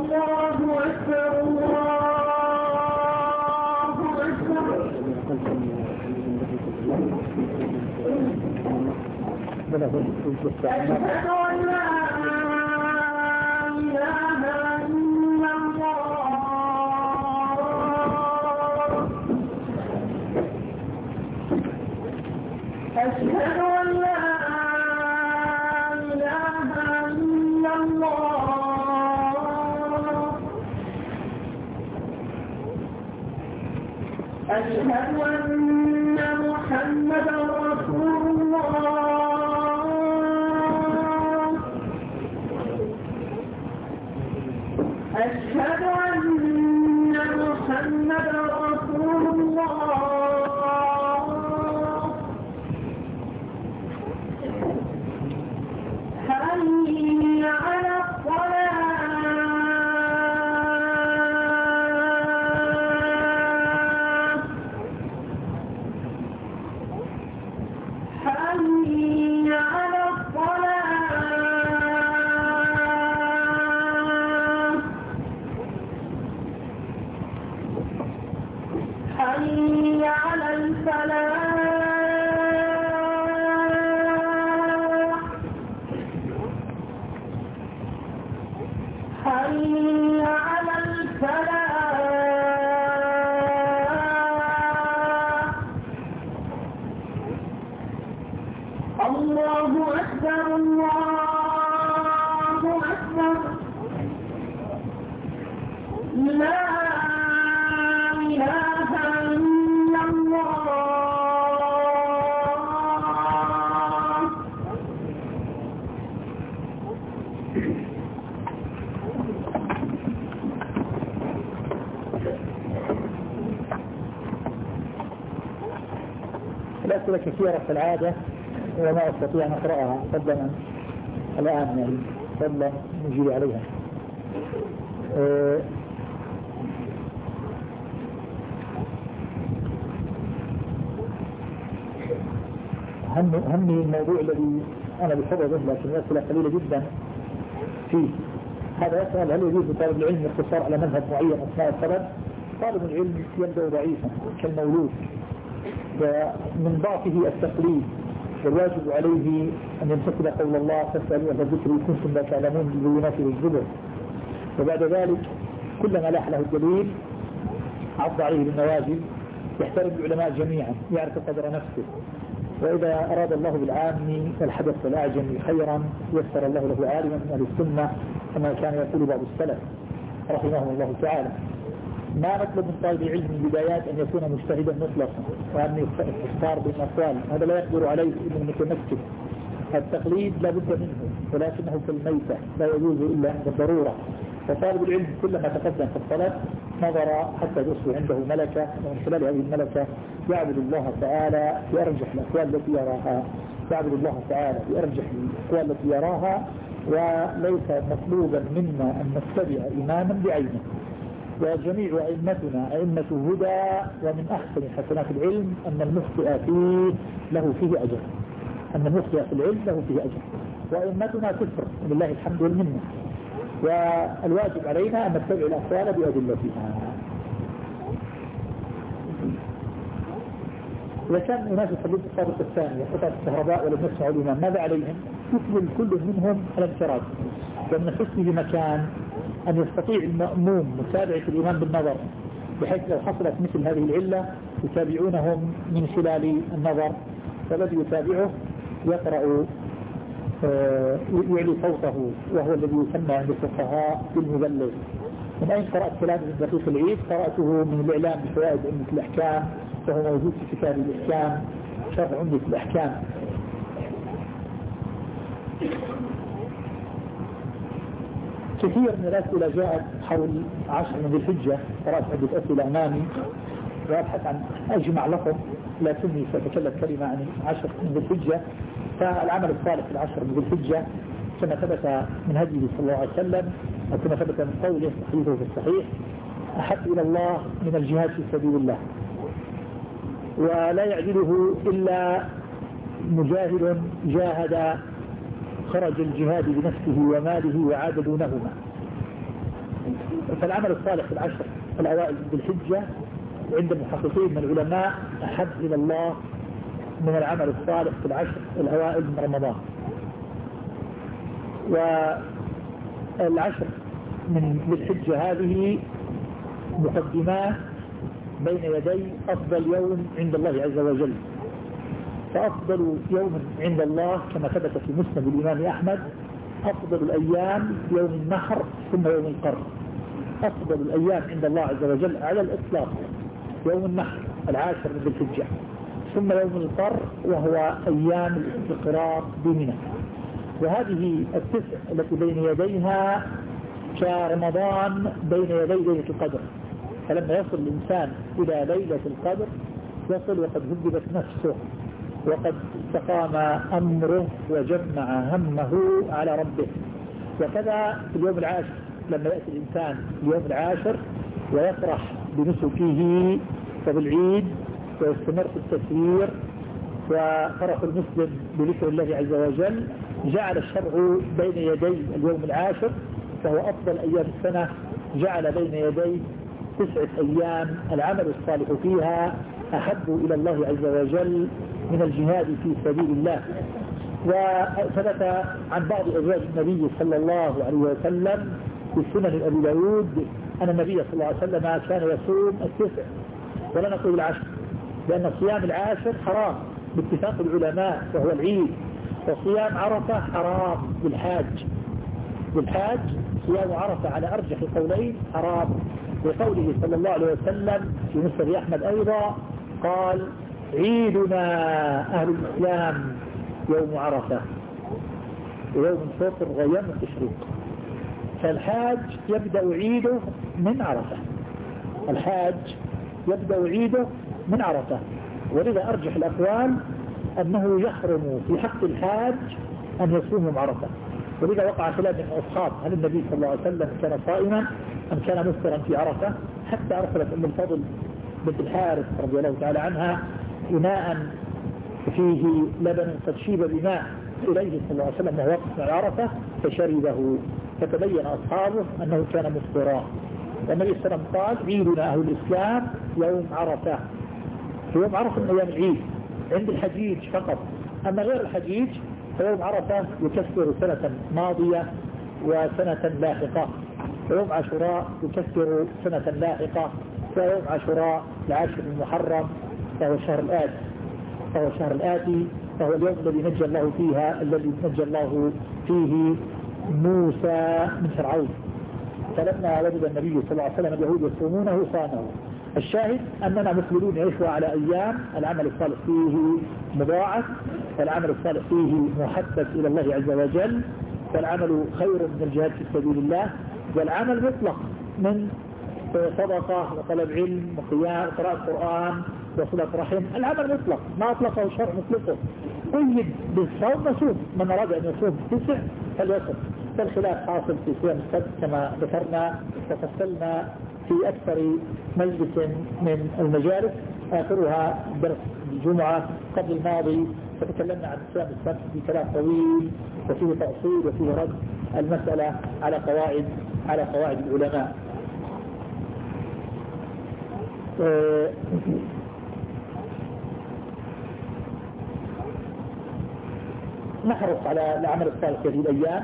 الله أكبر الله أشهد أن محمدا رسول العادة وما أستطيع أن أقرأها فضلا الآن يعني فضلا نجيب عليها. آه، هم همي الموضوع الذي أنا بصدده لكن الأسئلة قليلة جدا فيه. هذا يسأل هل يجوز لطالب العلم الاقتصار على مذهب معين أثناء الطلب؟ طالب العلم يبدأ ضعيفا كالمولود. ومن ضعفه التقليد. والواجب عليه أن يمتثل قول الله فاسألوا أهل الذكر كنتم لا تعلمون بالبينات والزبر وبعد ذلك كلما لاح له الدليل عض عليه بالنواجذ يحترم العلماء جميعا يعرف قدر نفسه. وإذا أراد الله بالعام الحدث والأعجم خيرا يسر الله له عالما من أهل السنة كما كان يقول بعض السلف رحمه الله تعالى. ما نطلب من طالب من بدايات أن يكون مجتهدا مطلقا وأن يختار بالأقوال هذا لا يقدر عليه إلا المتمسك. التقليد لا بد منه ولكنه كالميتة لا يجوز إلا عند الضرورة. فطالب العلم كلما تقدم في الطلب نظر حتى يصبح عنده ملكة ومن خلال هذه الملكة يعبد الله تعالى بأرجح الأقوال التي يراها. يعبد الله تعالى بأرجح الأقوال التي يراها وليس مطلوبا منا أن نتبع إماما بعينه. وجميع أئمتنا أئمة هدى ومن أحسن حسنات العلم أن المخطئ فيه له فيه أجر. أن المخطئ في العلم له فيه أجر. وأئمتنا كفر لله الحمد والمنة. والواجب علينا أن نتبع الأقوال بأدلتها. إذا كان أناس في الطابق الثاني قطعة الكهرباء ولم يسمعوا الإمام ماذا عليهم؟ يكمل كل منهم الانفراد ومن حسنه مكان أن يستطيع المأموم متابعة الإمام بالنظر بحيث لو حصلت مثل هذه العلة يتابعونهم من خلال النظر فالذي يتابعه يقرأ آه، يعلي صوته وهو الذي يسمى عند الفقهاء بالمبلغ. من أين قرأت كلام ابن دقيق العيد؟ قرأته من الإعلام بفوائد عمدة الأحكام وهو موجود في كتاب الإحكام شرح عمدة الأحكام. كثير من الأسئلة جاءت حول عشر من ذي الحجة. قرأت عدة أسئلة أمامي وأبحث عن أجمع لكم لكني سأتكلم كلمة عن عشر من ذي الحجة. فالعمل الصالح في العشر من ذي الحجة كما ثبت من هديه صلى الله عليه وسلم وكما ثبت من قوله حديثه في الصحيح أحب إلى الله من الجهاد في سبيل الله. ولا يعدله إلا مجاهد جاهد خرج الجهاد بنفسه وماله وعاد دونهما فالعمل الصالح في العشر الأوائل بالحجة عند المحققين من العلماء أحب إلى الله من العمل الصالح في العشر الأوائل من رمضان. والعشر من بالحجة هذه مقدمات بين يدي أفضل يوم عند الله عز وجل. فأفضل يوم عند الله كما ثبت في مسند الإمام أحمد أفضل الأيام يوم النحر ثم يوم القر أفضل الأيام عند الله عز وجل على الإطلاق يوم النحر العاشر من الحجة ثم يوم القر وهو أيام الاستقرار بمنى. وهذه التسع التي بين يديها كرمضان بين يدي ليلة القدر. فلما يصل الإنسان إلى ليلة القدر يصل وقد هدبت نفسه. وقد استقام أمره وجمع همه على ربه. وكذا في اليوم العاشر لما يأتي الإنسان اليوم العاشر ويفرح بنسكه فبالعيد ويستمر في التسيير وفرح المسلم بذكر الله عز وجل جعل الشرع بين يدي اليوم العاشر فهو أفضل أيام السنة جعل بين يدي تسعة أيام العمل الصالح فيها أحب إلى الله عز وجل من الجهاد في سبيل الله. وثبت عن بعض أزواج النبي صلى الله عليه وسلم في سنن أبي داود أن النبي صلى الله عليه وسلم كان يصوم التسع ولا نقول العشر لأن صيام العاشر حرام باتفاق العلماء وهو العيد وصيام عرفة حرام بالحاج. بالحاج صيام عرفة على أرجح قولين حرام لقوله صلى الله عليه وسلم في مسند أحمد أيضا قال عيدنا أهل الإسلام يوم عرفة ويوم الفطر ويوم التشريق. فالحاج يبدأ عيده من عرفة. الحاج يبدأ عيده من عرفة. ولذا أرجح الأقوال أنه يحرم في حق الحاج أن يصوم عرفة. ولذا وقع خلاف من الأصحاب. هل النبي صلى الله عليه وسلم كان صائما أم كان مفطرا في عرفة؟ حتى أرسلت أم الفضل بنت الحارث رضي الله تعالى عنها إناء فيه لبن قد شيب بماء. إليه صلى الله عليه وسلم وهو وقف على عرفة فشربه. فتبين أصحابه أنه كان مفطرا. والنبي صلى الله عليه وسلم قال عيدنا أهل الإسلام يوم عرفة. يوم عرفة من أيام العيد عند الحجيج فقط. أما غير الحجيج فيوم عرفة يكسر سنة ماضية وسنة لاحقة. ويوم عاشوراء يكسر سنة لاحقة. ويوم عاشوراء العاشر المحرم فهو الشهر الآتي. فهو الشهر الآتي فهو اليوم الذي نجى الله فيها الذي نجى الله فيه موسى من فرعون. فلما وجد النبي صلى الله عليه وسلم اليهود يصومونه صامه. الشاهد أننا مسلمون يعيشوا على أيام العمل الصالح فيه مضاعف والعمل الصالح فيه محبب إلى الله عز وجل والعمل خير من الجهاد في سبيل الله والعمل مطلق من صدقة وطلب علم وقراءة قرآن وصلة رحم. العمل مطلق ما أطلقه الشرع مطلقه. قيد بالصوم نصوم. من أراد أن يصوم تسع فليصوم فالخلاف حاصل في صيام السبت كما ذكرنا وفصلنا في أكثر مجلس من المجالس. آخرها درس الجمعة قبل الماضي. فتكلمنا عن صيام السبت بكلام طويل وفيه تأصيل وفيه رد المسألة على قواعد على قواعد العلماء. نحرص على العمل الصالح هذه الأيام؟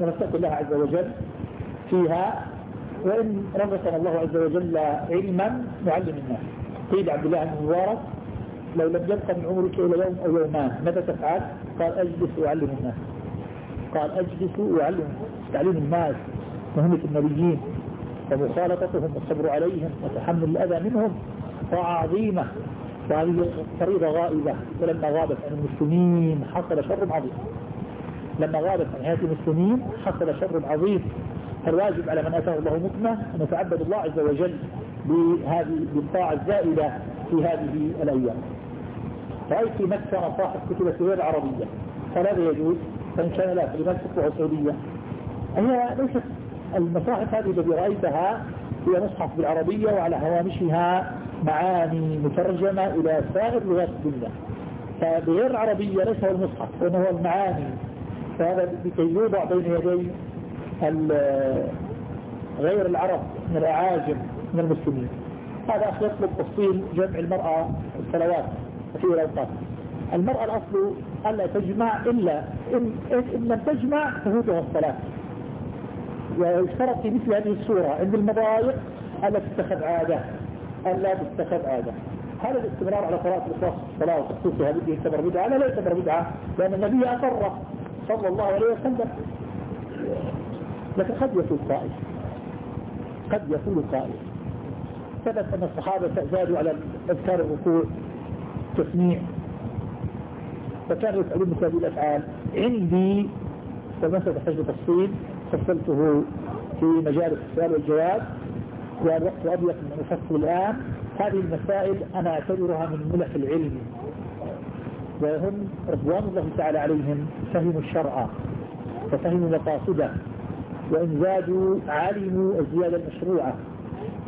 ونتقي الله عز وجل فيها وإن رزقنا الله عز وجل علما نعلم الناس. قيل عبد الله بن مبارك لو لم يبقى من عمرك إلى يوم أو يومان ماذا تفعل؟ قال أجلس وأعلم الناس. قال أجلس وأعلم تعليم الناس مهمة النبيين. ومخالطتهم والصبر عليهم وتحمل الأذى منهم طاعة عظيمة وهذه فريضة غائبة. ولما غابت عن المسلمين حصل شر عظيم. لما غابت عن حياة المسلمين حصل شر عظيم. فالواجب على من أتاه الله نقمة أن يتعبد الله عز وجل بهذه بالطاعة الزائدة في هذه الأيام. رأيت في مكة مصاحف كتبت غير عربية. فهذا يجوز؟ فإن كان لا فلماذا تطلع سعودية. هي ليست المصاحف هذه التي رأيتها هي مصحف بالعربية وعلى هوامشها معاني مترجمة إلى سائر لغات الدنيا. فبغير العربية ليس هو المصحف وإنه هو المعاني. فهذا لكي يوضع بين يدي غير العرب من الأعاجم من المسلمين. هذا أخي يطلب تفصيل جمع المرأة الصلوات في الأوقات. المرأة الأصل ألا تجمع إلا إن, إن لم تجمع تفوتها الصلاة. ويشترط في مثل هذه الصورة عند المضايق ألا تتخذ عادة ألا تتخذ عادة. هذا الاستمرار على قراءة الإخلاص الصلاة وتخصيصها هذه يعتبر بدعة لا لا يعتبر بدعة لأن النبي أقر صلى الله عليه وسلم. لكن قد يكون قائل. قد يكون قائل. ثبت أن الصحابة زادوا على أذكار الركوع تسميع فكانوا يفعلون مثل هذه الأفعال. عندي ومثل حج تفصيل فصلته في مجال السؤال والجواب والوقت أضيق من أفصل الآن. هذه المسائل أنا أعتبرها من ملح العلم. وهم رضوان الله تعالى عليهم فهموا الشرع وفهموا مقاصده وإن زادوا علموا الزيادة المشروعة.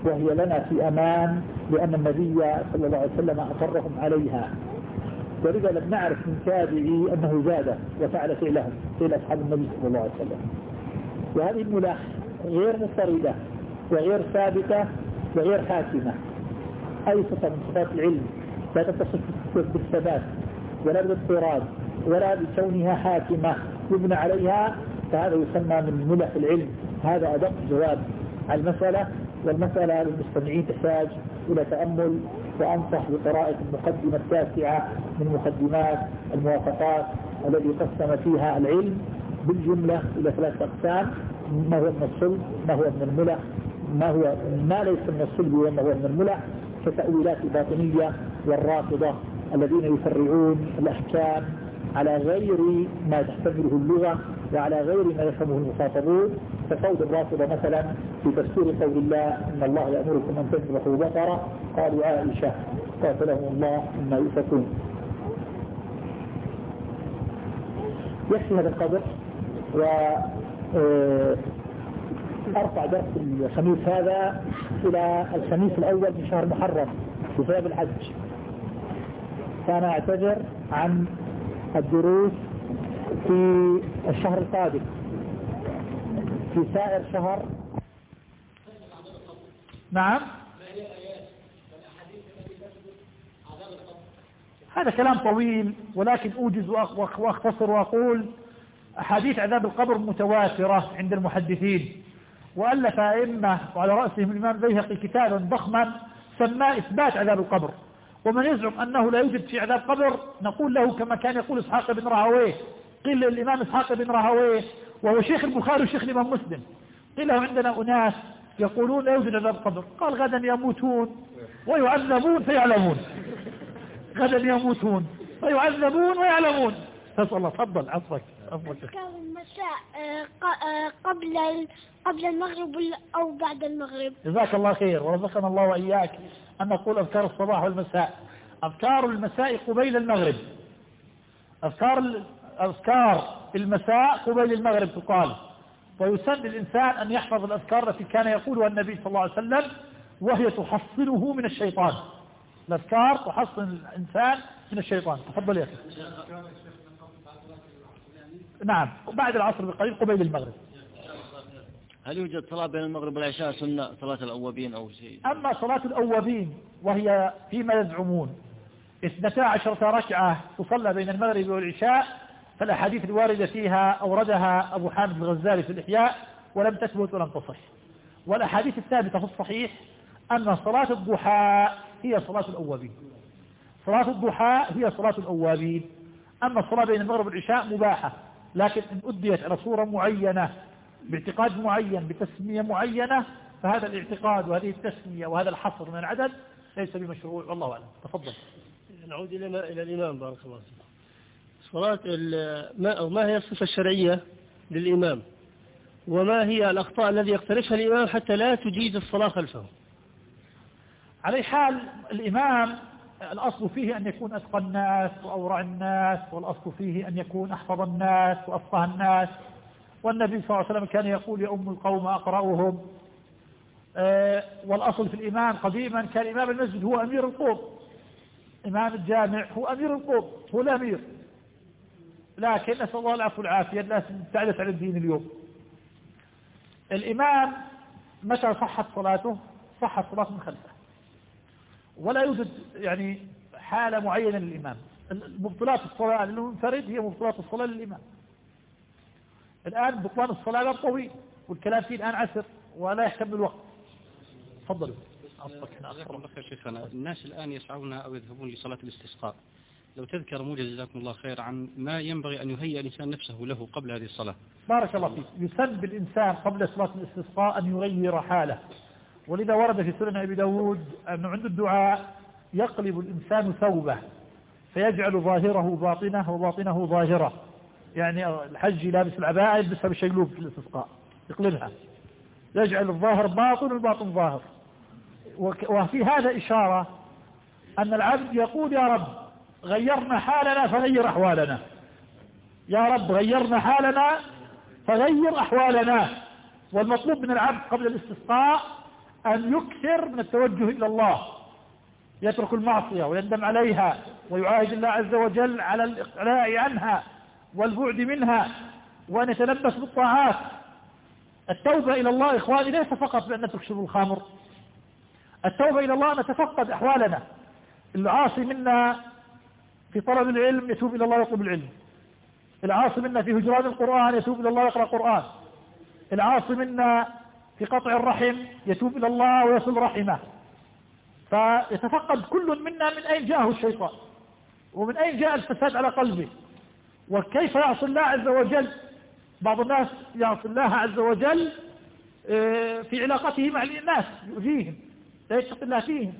وهي لنا في أمان لأن النبي صلى الله عليه وسلم أقرهم عليها. ولذا لم نعرف من تابعي أنه زاد وفعل فعلهم فعل أصحاب النبي صلى الله عليه وسلم. وهذه الملاح غير مضطردة وغير ثابتة وغير حاكمة. أي صفة من صفات العلم؟ لا تتصف بالثبات ولا بالاضطراد ولا بكونها حاكمة يبنى عليها فهذا يسمى من ملح العلم. هذا أدق جواب على المسألة والمسألة للمستمعين تحتاج إلى تأمل وأنصح بقراءة المقدمة التاسعة من مقدمات الموافقات الذي قسم فيها العلم بالجملة إلى ثلاثة أقسام ما هو من الصلب ما هو من الملح ما هو ما ليس من الصلب وما هو من الملح كتأويلات الباطنية والرافضة الذين يفرعون الأحكام على غير ما تحتمله اللغة وعلى غير ما يفهمه المخاطبون. كقول الرافضة مثلا في تفسير قول الله إن الله يأمركم أن تذبحوا بقرة قالوا عائشة قاتلهم الله مما يؤفكون. يكفي هذا القدر؟ و آه، أرفع درس الخميس هذا إلى الخميس الأول من شهر محرم بسبب الحج. فأنا أعتذر عن الدروس في الشهر القادم. في سائر شهر. نعم. هذا كلام طويل ولكن أوجز وأختصر وأقول أحاديث عذاب القبر متواترة عند المحدثين وألف أئمة وعلى رأسهم الإمام البيهقي كتابا ضخما سماه إثبات عذاب القبر. ومن يزعم أنه لا يوجد في عذاب قبر نقول له كما كان يقول إسحاق بن راهويه. قيل للإمام إسحاق بن راهويه وهو شيخ البخاري وشيخ الإمام مسلم. قيل له عندنا أناس يقولون لا يوجد عذاب قبر. قال غدا يموتون ويعذبون فيعلمون. غدا يموتون ويعذبون ويعلمون. نسأل الله تفضل عفوك. أذكار المساء آه، آه، قبل قبل المغرب أو بعد المغرب؟ جزاك الله خير ورزقنا الله وإياك أن نقول أذكار الصباح والمساء. أذكار المساء قبيل المغرب. أذكار أذكار المساء قبيل المغرب تقال. ويسن للإنسان أن يحفظ الأذكار التي كان يقولها النبي صلى الله عليه وسلم وهي تحصنه من الشيطان. الأذكار تحصن الإنسان من الشيطان. تفضل يا أخي. نعم بعد العصر بقليل قبيل المغرب. هل يوجد صلاة بين المغرب والعشاء سنة صلاة الأوابين أو شيء؟ أما صلاة الأوابين وهي فيما يزعمون اثنتا عشرة ركعة تصلى بين المغرب والعشاء فالأحاديث الواردة فيها أوردها أبو حامد الغزالي في الإحياء ولم تثبت ولم تصح. والأحاديث الثابتة في الصحيح أن صلاة الضحى هي صلاة الأوابين صلاة الضحى هي صلاة الأوابين أما الصلاة بين المغرب والعشاء مباحة. لكن إن أديت على صورة معينة باعتقاد معين بتسمية معينة فهذا الاعتقاد وهذه التسمية وهذا الحصر من العدد ليس بمشروع والله أعلم. تفضل. نعود إلى إلى الإمام بارك الله فيك. صلاة ما أو ما هي الصفة الشرعية للإمام؟ وما هي الأخطاء الذي يقترفها الإمام حتى لا تجيد الصلاة خلفه؟ على حال الإمام الأصل فيه أن يكون أتقى الناس وأورع الناس والأصل فيه أن يكون أحفظ الناس وأفقه الناس. والنبي صلى الله عليه وسلم كان يقول يا أم القوم أقرأهم. آه، والأصل في الإمام قديما كان إمام المسجد هو أمير القوم. إمام الجامع هو أمير القوم هو الأمير. لكن نسأل الله العفو والعافية الناس ابتعدت عن الدين اليوم. الإمام متى صحت صلاته؟ صحت صلاة من خلفه. ولا يوجد يعني حالة معينة للإمام. مبطلات الصلاة للمنفرد هي مبطلات الصلاة للإمام. الآن بطلان الصلاة غير طويل والكلام فيه الآن عسر ولا يحتمل الوقت. تفضلوا شيخنا. الناس الآن يسعون أو يذهبون لصلاة الاستسقاء. لو تذكر موجز جزاكم الله خير عن ما ينبغي أن يهيئ الإنسان نفسه له قبل هذه الصلاة. بارك الله فيك. يسن بالإنسان قبل صلاة الاستسقاء أن يغير حاله. ولذا ورد في سنن أبي داود أنه عند الدعاء يقلب الإنسان ثوبه فيجعل ظاهره باطنه وباطنه ظاهرة. يعني الحج لابس العباءة يلبسها بالشيلوب في الاستسقاء يقلبها. يجعل الظاهر باطن والباطن ظاهر. وفي هذا إشارة أن العبد يقول يا رب غيرنا حالنا فغير أحوالنا. يا رب غيرنا حالنا فغير أحوالنا. والمطلوب من العبد قبل الاستسقاء أن يكثر من التوجه إلى الله. يترك المعصية ويندم عليها ويعاهد الله عز وجل على الإقلاع عنها والبعد منها وأن يتلبس بالطاعات. التوبة إلى الله إخواني ليس فقط بأن تكشف الخمر. التوبة إلى الله نتفقد أحوالنا. العاصي منا في طلب العلم يتوب إلى الله ويطلب العلم. العاصي منا في هجران القرآن يتوب إلى الله ويقرأ قرآن العاصي منا في قطع الرحم يتوب إلى الله ويصل رحمه. فيتفقد كل منا من أين جاءه الشيطان ومن أين جاء الفساد على قلبه. وكيف يعصي الله عز وجل؟ بعض الناس يعصي الله عز وجل آه، في علاقته مع الناس يؤذيهم لا يتق الله فيهم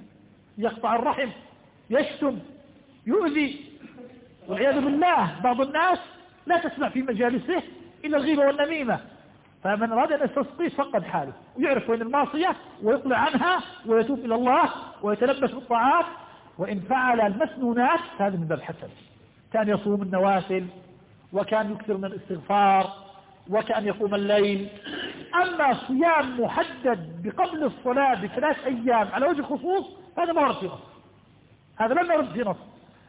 يقطع الرحم يشتم يؤذي. والعياذ بالله بعض الناس لا تسمع في مجالسه إلا الغيبة والنميمة. فمن أراد أن يستسقي فقد حاله ويعرف وين المعصية ويقلع عنها ويتوب إلى الله ويتلبس بالطاعات وإن فعل المسنونات هذا من باب حسن. كان يصوم النوافل وكان يكثر من الاستغفار وكان يقوم الليل. أما صيام محدد بقبل الصلاة بثلاث أيام على وجه الخصوص هذا ما ورد في نص. هذا لم يرد في نص.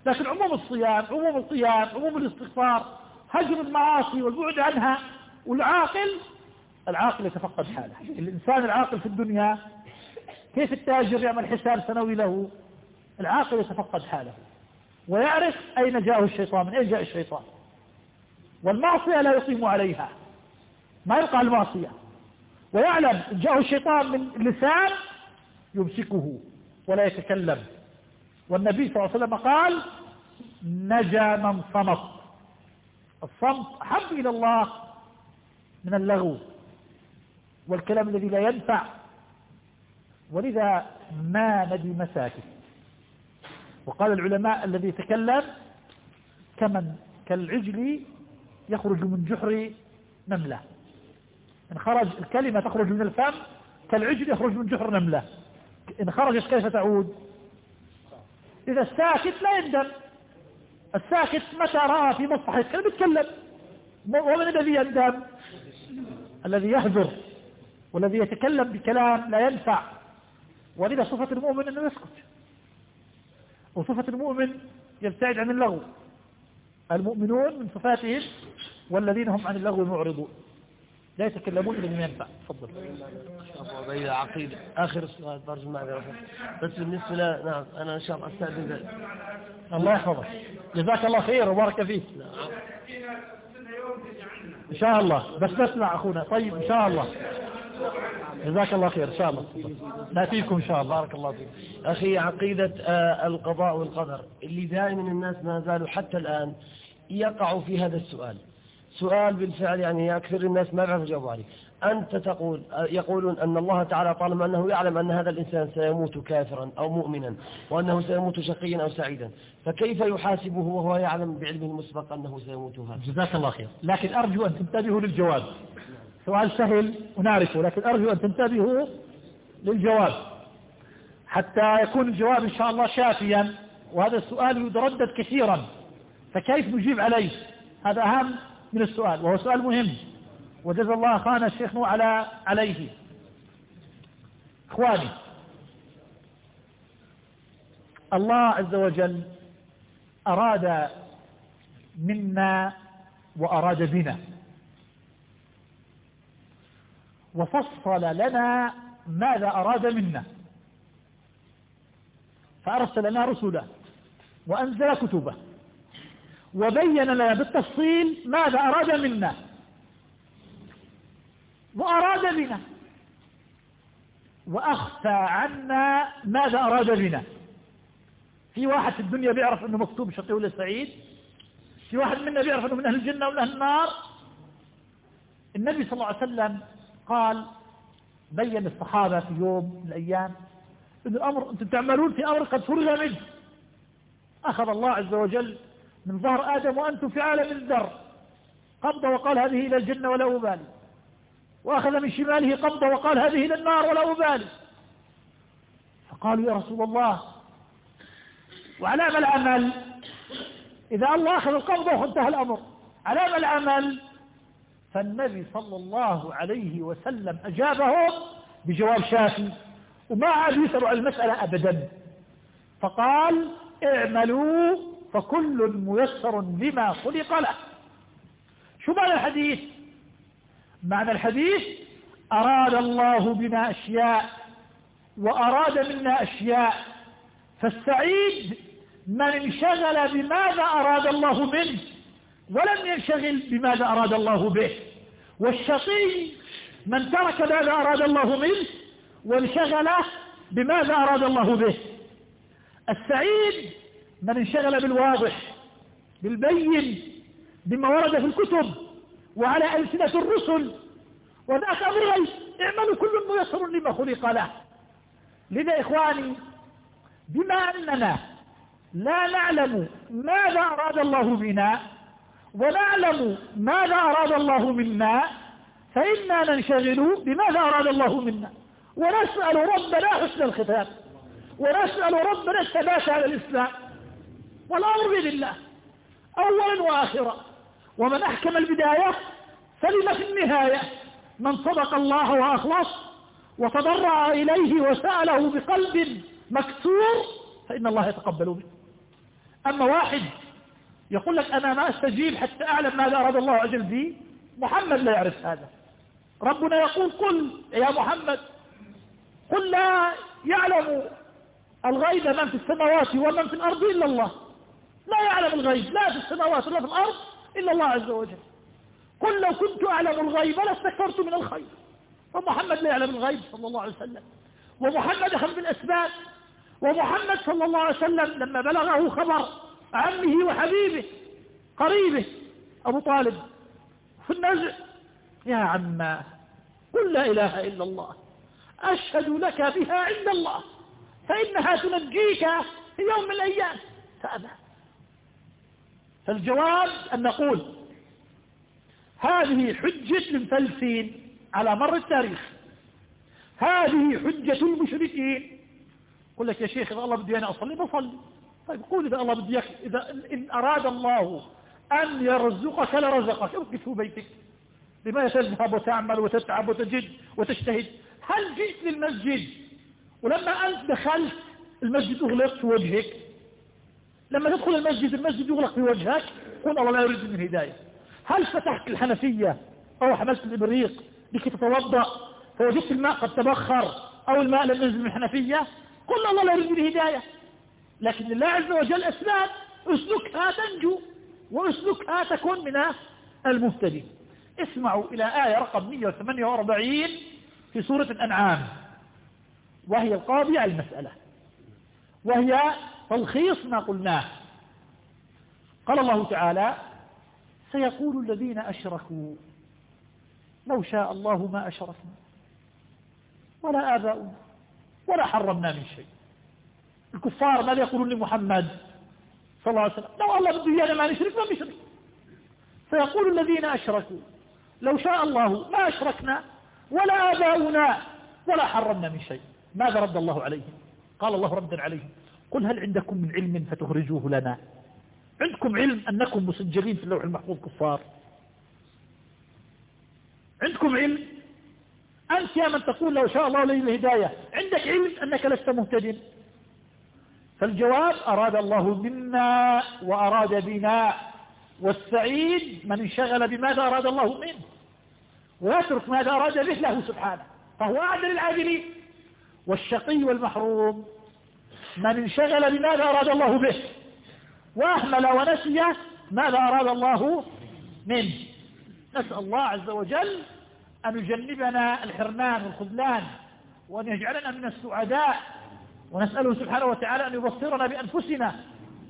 لكن عموم الصيام عموم القيام عموم الاستغفار هجر المعاصي والبعد عنها والعاقل العاقل يتفقد حاله. الإنسان العاقل في الدنيا كيف التاجر يعمل حساب سنوي له؟ العاقل يتفقد حاله. ويعرف أين جاءه الشيطان من أين جاء الشيطان. والمعصية لا يقيم عليها. ما يلقى المعصية. ويعلم جاءه الشيطان من اللسان يمسكه ولا يتكلم. والنبي صلى الله عليه وسلم قال نجا من صمت. الصمت أحب إلى الله من اللغو. والكلام الذي لا ينفع. ولذا ما ندي مساكت وقال العلماء الذي يتكلم كمن كالعجل يخرج من جحر نملة. إن خرج الكلمة تخرج من الفم كالعجل يخرج من جحر نملة. إن خرجت كيف تعود؟ إذا الساكت لا يندم. الساكت متى رأى في مصلحة يتكلم يتكلم. ومن الذي يندم؟ الذي يهجر. والذي يتكلم بكلام لا ينفع. ولذا صفة المؤمن أنه يسكت. وصفة المؤمن يبتعد عن اللغو. المؤمنون من صفاتهم والذين هم عن اللغو معرضون. لا يتكلمون إلا بما ينفع. تفضل. عقيدة. آخر سؤال برجو معذرة بس بالنسبة ل... نعم أنا إن شاء الله أستأذن الله يحفظك. جزاك الله خير وبارك فيك. إن شاء الله. بس نسمع أخونا. طيب إن شاء الله. جزاك الله خير إن شاء الله. نأتيكم إن شاء الله. بارك الله فيك. أخي عقيدة آه، القضاء والقدر اللي دائما الناس ما زالوا حتى الآن يقعوا في هذا السؤال. سؤال بالفعل يعني أكثر الناس ما يعرف يجاوب عليه. أنت تقول يقولون أن الله تعالى طالما أنه يعلم أن هذا الإنسان سيموت كافرا أو مؤمنا وأنه سيموت شقيا أو سعيدا فكيف يحاسبه وهو يعلم بعلمه المسبق أنه سيموت هذا؟ جزاك الله خير. لكن أرجو أن تنتبهوا للجواب. سؤال سهل ونعرفه لكن أرجو أن تنتبهوا للجواب. حتى يكون الجواب إن شاء الله شافيا وهذا السؤال يتردد كثيرا. فكيف نجيب عليه؟ هذا أهم من السؤال وهو سؤال مهم. وجزا الله أخانا الشيخ على عليه. إخواني الله عز وجل أراد منا وأراد بنا وفصل لنا ماذا أراد منا. فأرسل لنا رسله وأنزل كتبه وبين لنا بالتفصيل ماذا أراد منا. وأراد بنا. وأخفى عنا ماذا أراد بنا. في واحد في الدنيا بيعرف أنه مكتوب شقي ولا سعيد؟ في واحد منا بيعرف أنه من أهل الجنة ولا أهل النار؟ النبي صلى الله عليه وسلم قال بين الصحابة في يوم من الأيام أن الأمر أنتم تعملون في أمر قد فرغ منه. أخذ الله عز وجل من ظهر آدم وأنتم في عالم الذر. قبض وقال هذه إلى الجنة ولا أبالي وأخذ من شماله قبض وقال هذه إلى النار ولا أبالي فقالوا يا رسول الله وعلى ما العمل؟ إذا الله أخذ القبض وانتهى الأمر. على ما العمل؟ فالنبي صلى الله عليه وسلم أجابهم بجواب شافي وما عاد يسألوا عن المسألة أبدا. فقال اعملوا فكل ميسر لما خلق له. شو معنى الحديث؟ معنى الحديث أراد الله بنا أشياء وأراد منا أشياء فالسعيد من انشغل بماذا أراد الله منه ولم ينشغل بماذا أراد الله به. والشقي من ترك ماذا أراد الله منه وانشغل بماذا أراد الله به. السعيد من انشغل بالواضح بالبين بما ورد في الكتب وعلى ألسنة الرسل. وذاك أمر غيب اعملوا كل ميسر لما خلق له. لذا إخواني بما أننا لا نعلم ماذا أراد الله بنا ونعلم ماذا أراد الله منا فإنا ننشغل بماذا أراد الله منا. ونسأل ربنا حسن الختام. ونسأل ربنا الثبات على الإسلام. والأمر بيد الله أولا وآخرا. ومن أحكم البداية سلم في النهاية. من صدق الله وأخلص وتضرع إليه وسأله بقلب مكسور فإن الله يتقبل منه. أما واحد يقول لك أنا ما أستجيب حتى أعلم ماذا أراد الله أجل بي. محمد لا يعرف هذا. ربنا يقول قل يا محمد. قل لا يعلم الغيب من في السماوات ومن في الأرض إلا الله. لا يعلم الغيب. لا في السماوات ولا في الأرض إلا الله عز وجل. قل لو كنت أعلم الغيب لاستكثرت من الخير. ومحمد لا يعلم الغيب صلى الله عليه وسلم. ومحمد أخذ بالأسباب. ومحمد صلى الله عليه وسلم لما بلغه خبر عمه وحبيبه قريبه أبو طالب. في النزع. يا عما قل لا إله إلا الله. أشهد لك بها عند الله. فإنها تنجيك في يوم من الأيام. فأبى. فالجواب أن نقول هذه حجة المفلسين على مر التاريخ. هذه حجة المشركين. يقول لك يا شيخ إذا الله بدي أنا أصلي بصلي. طيب قول إذا الله بدي إذا إن أراد الله أن يرزقك لرزقك ابقى في بيتك. لماذا تذهب وتعمل وتتعب وتجد وتجتهد. هل جئت للمسجد؟ ولما أنت دخلت المسجد أغلق في وجهك. لما تدخل المسجد المسجد يغلق في وجهك قل الله لا يريد من الهداية هل فتحت الحنفية؟ أو حملت الإبريق لكي تتوضأ؟ فوجدت الماء قد تبخر أو الماء لم ينزل من الحنفية؟ قل الله لا يريد من الهداية لكن الله عز وجل أسباب اسلكها تنجو واسلكها تكون من المهتدين. اسمعوا إلى آية رقم 148 في سورة الأنعام وهي القاضية على المسألة. وهي تلخيص ما قلناه. قال الله تعالى سيقول الذين أشركوا لو شاء الله ما أشركنا ولا آباؤنا ولا حرمنا من شيء. الكفار ماذا يقولون لمحمد صلى الله عليه وسلم. لو الله بده إيانا ما نشرك ما نشرك فيقول الذين أشركوا لو شاء الله ما أشركنا ولا آباؤنا ولا حرمنا من شيء. ماذا رد الله عليهم؟ قال الله ردا عليهم. قل هل عندكم من علم فتخرجوه لنا؟ عندكم علم أنكم مسجلين في اللوح المحفوظ كفار؟ عندكم علم؟ أنت يا من تقول لو شاء الله لي الهداية. عندك علم أنك لست مهتد؟ فالجواب أراد الله منا وأراد بنا والسعيد من انشغل بماذا أراد الله منه ويترك ماذا أراد به له سبحانه فهو أعدل العادلين والشقي والمحروم من انشغل بماذا أراد الله به وأهمل ونسي ماذا أراد الله منه. نسأل الله عز وجل أن يجنبنا الحرمان والخذلان وأن يجعلنا من السعداء ونسأله سبحانه وتعالى أن يبصرنا بأنفسنا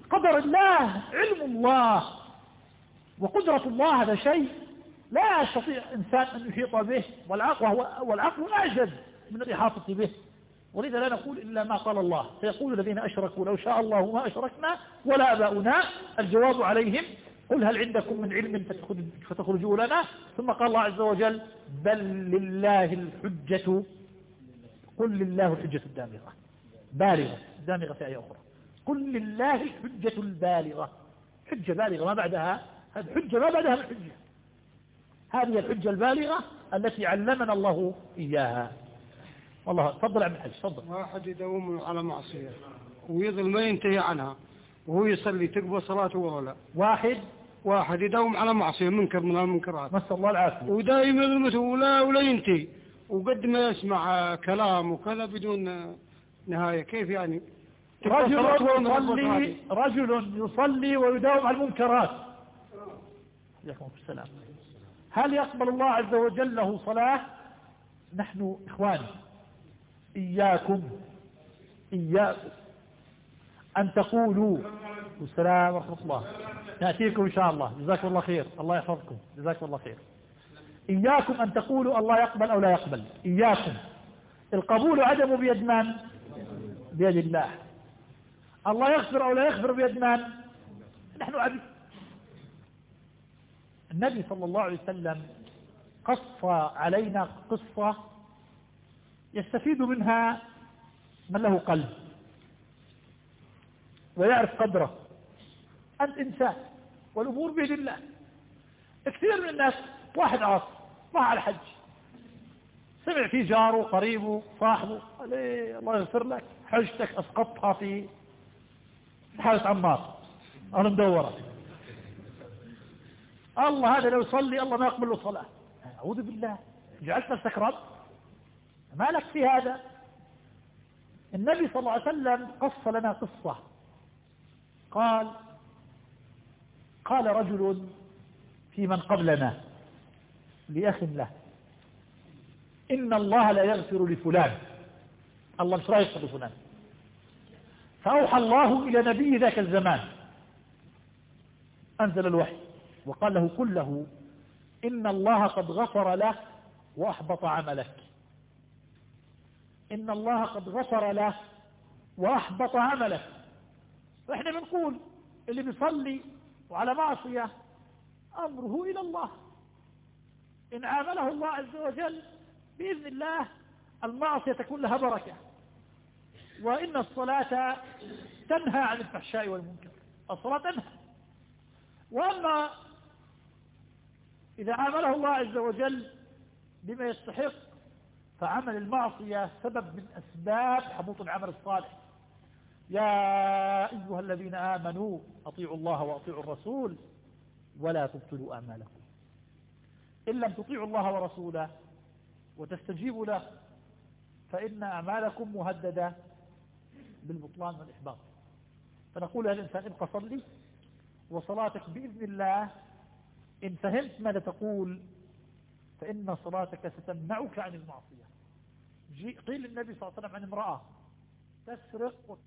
قدر الله علم الله وقدرة الله هذا شيء لا يستطيع إنسان أن يحيط به والعقل, والعقل أعجز من الإحاطة به. ولذا لا نقول إلا ما قال الله. سيقول الذين أشركوا لو شاء الله ما أشركنا ولا أباؤنا. الجواب عليهم قل هل عندكم من علم فتخرجوا لنا؟ ثم قال الله عز وجل بل لله الحجة. قل لله الحجة الدامغة. بالغة دامغة في آية أخرى. قل لله الحجة البالغة. حجة بالغة ما بعدها؟ هذه حجة ما بعدها من حجة. هذه الحجة البالغة التي علمنا الله إياها. والله تفضل عبد الحج تفضل. واحد يدوم على معصية. ويظل ما ينتهي عنها. وهو يصلي تقبل صلاته ولا لا؟ واحد. واحد يداوم على معصية منكر من المنكرات. نسأل الله العافية. ودائما يظلمته ولا ولا ينتهي. وقد ما يسمع كلام وكذا بدون نهاية. كيف يعني؟ رجل يصلي رجل يصلي ويداوم على المنكرات. عليكم السلام. هل يقبل الله عز وجل له صلاة؟ نحن إخواني إياكم. إياكم. أن تقولوا. والسلام ورحمة الله. نأتيكم إن شاء الله. جزاكم الله خير. الله يحفظكم. جزاكم الله خير. إياكم أن تقولوا الله يقبل أو لا يقبل. إياكم. القبول عدم بيد من؟ بيد الله. الله يغفر أو لا يغفر بيد من؟ نحن عبيد النبي صلى الله عليه وسلم قص علينا قصة يستفيد منها من له قلب. ويعرف قدره. أنت إنسان والأمور بيد الله. كثير من الناس واحد عاص راح على الحج. سمع في جاره قريبه صاحبه قال إيه الله يغفر لك حجتك أسقطها في حالة عمار. أنا مدورة. الله هذا لو يصلي الله ما يقبل له صلاة. أعوذ بالله. جعلت نفسك رب. ما لك في هذا؟ النبي صلى الله عليه وسلم قص لنا قصة. قال قال رجل في من قبلنا لأخ له. إن الله لا يغفر لفلان. الله مش رايح لفلان. فأوحى الله إلى نبي ذاك الزمان. أنزل الوحي. وقال له قل له إن الله قد غفر له وأحبط عملك. إن الله قد غفر له وأحبط عملك. وإحنا بنقول اللي بيصلي وعلى معصية أمره إلى الله. إن عامله الله عز وجل بإذن الله المعصية تكون لها بركة. وإن الصلاة تنهى عن الفحشاء والمنكر. الصلاة تنهى. وأما إذا عامله الله عز وجل بما يستحق فعمل المعصية سبب من أسباب حبوط العمل الصالح. يا أيها الذين آمنوا أطيعوا الله وأطيعوا الرسول ولا تبطلوا أعمالكم. إن لم تطيعوا الله ورسوله وتستجيبوا له فإن أعمالكم مهددة بالبطلان والإحباط. فنقول للإنسان ابقى صلي وصلاتك بإذن الله. إن فهمت ماذا تقول فإن صلاتك ستمنعك عن المعصية. قيل للنبي صلى الله عليه وسلم عن امرأة تسرق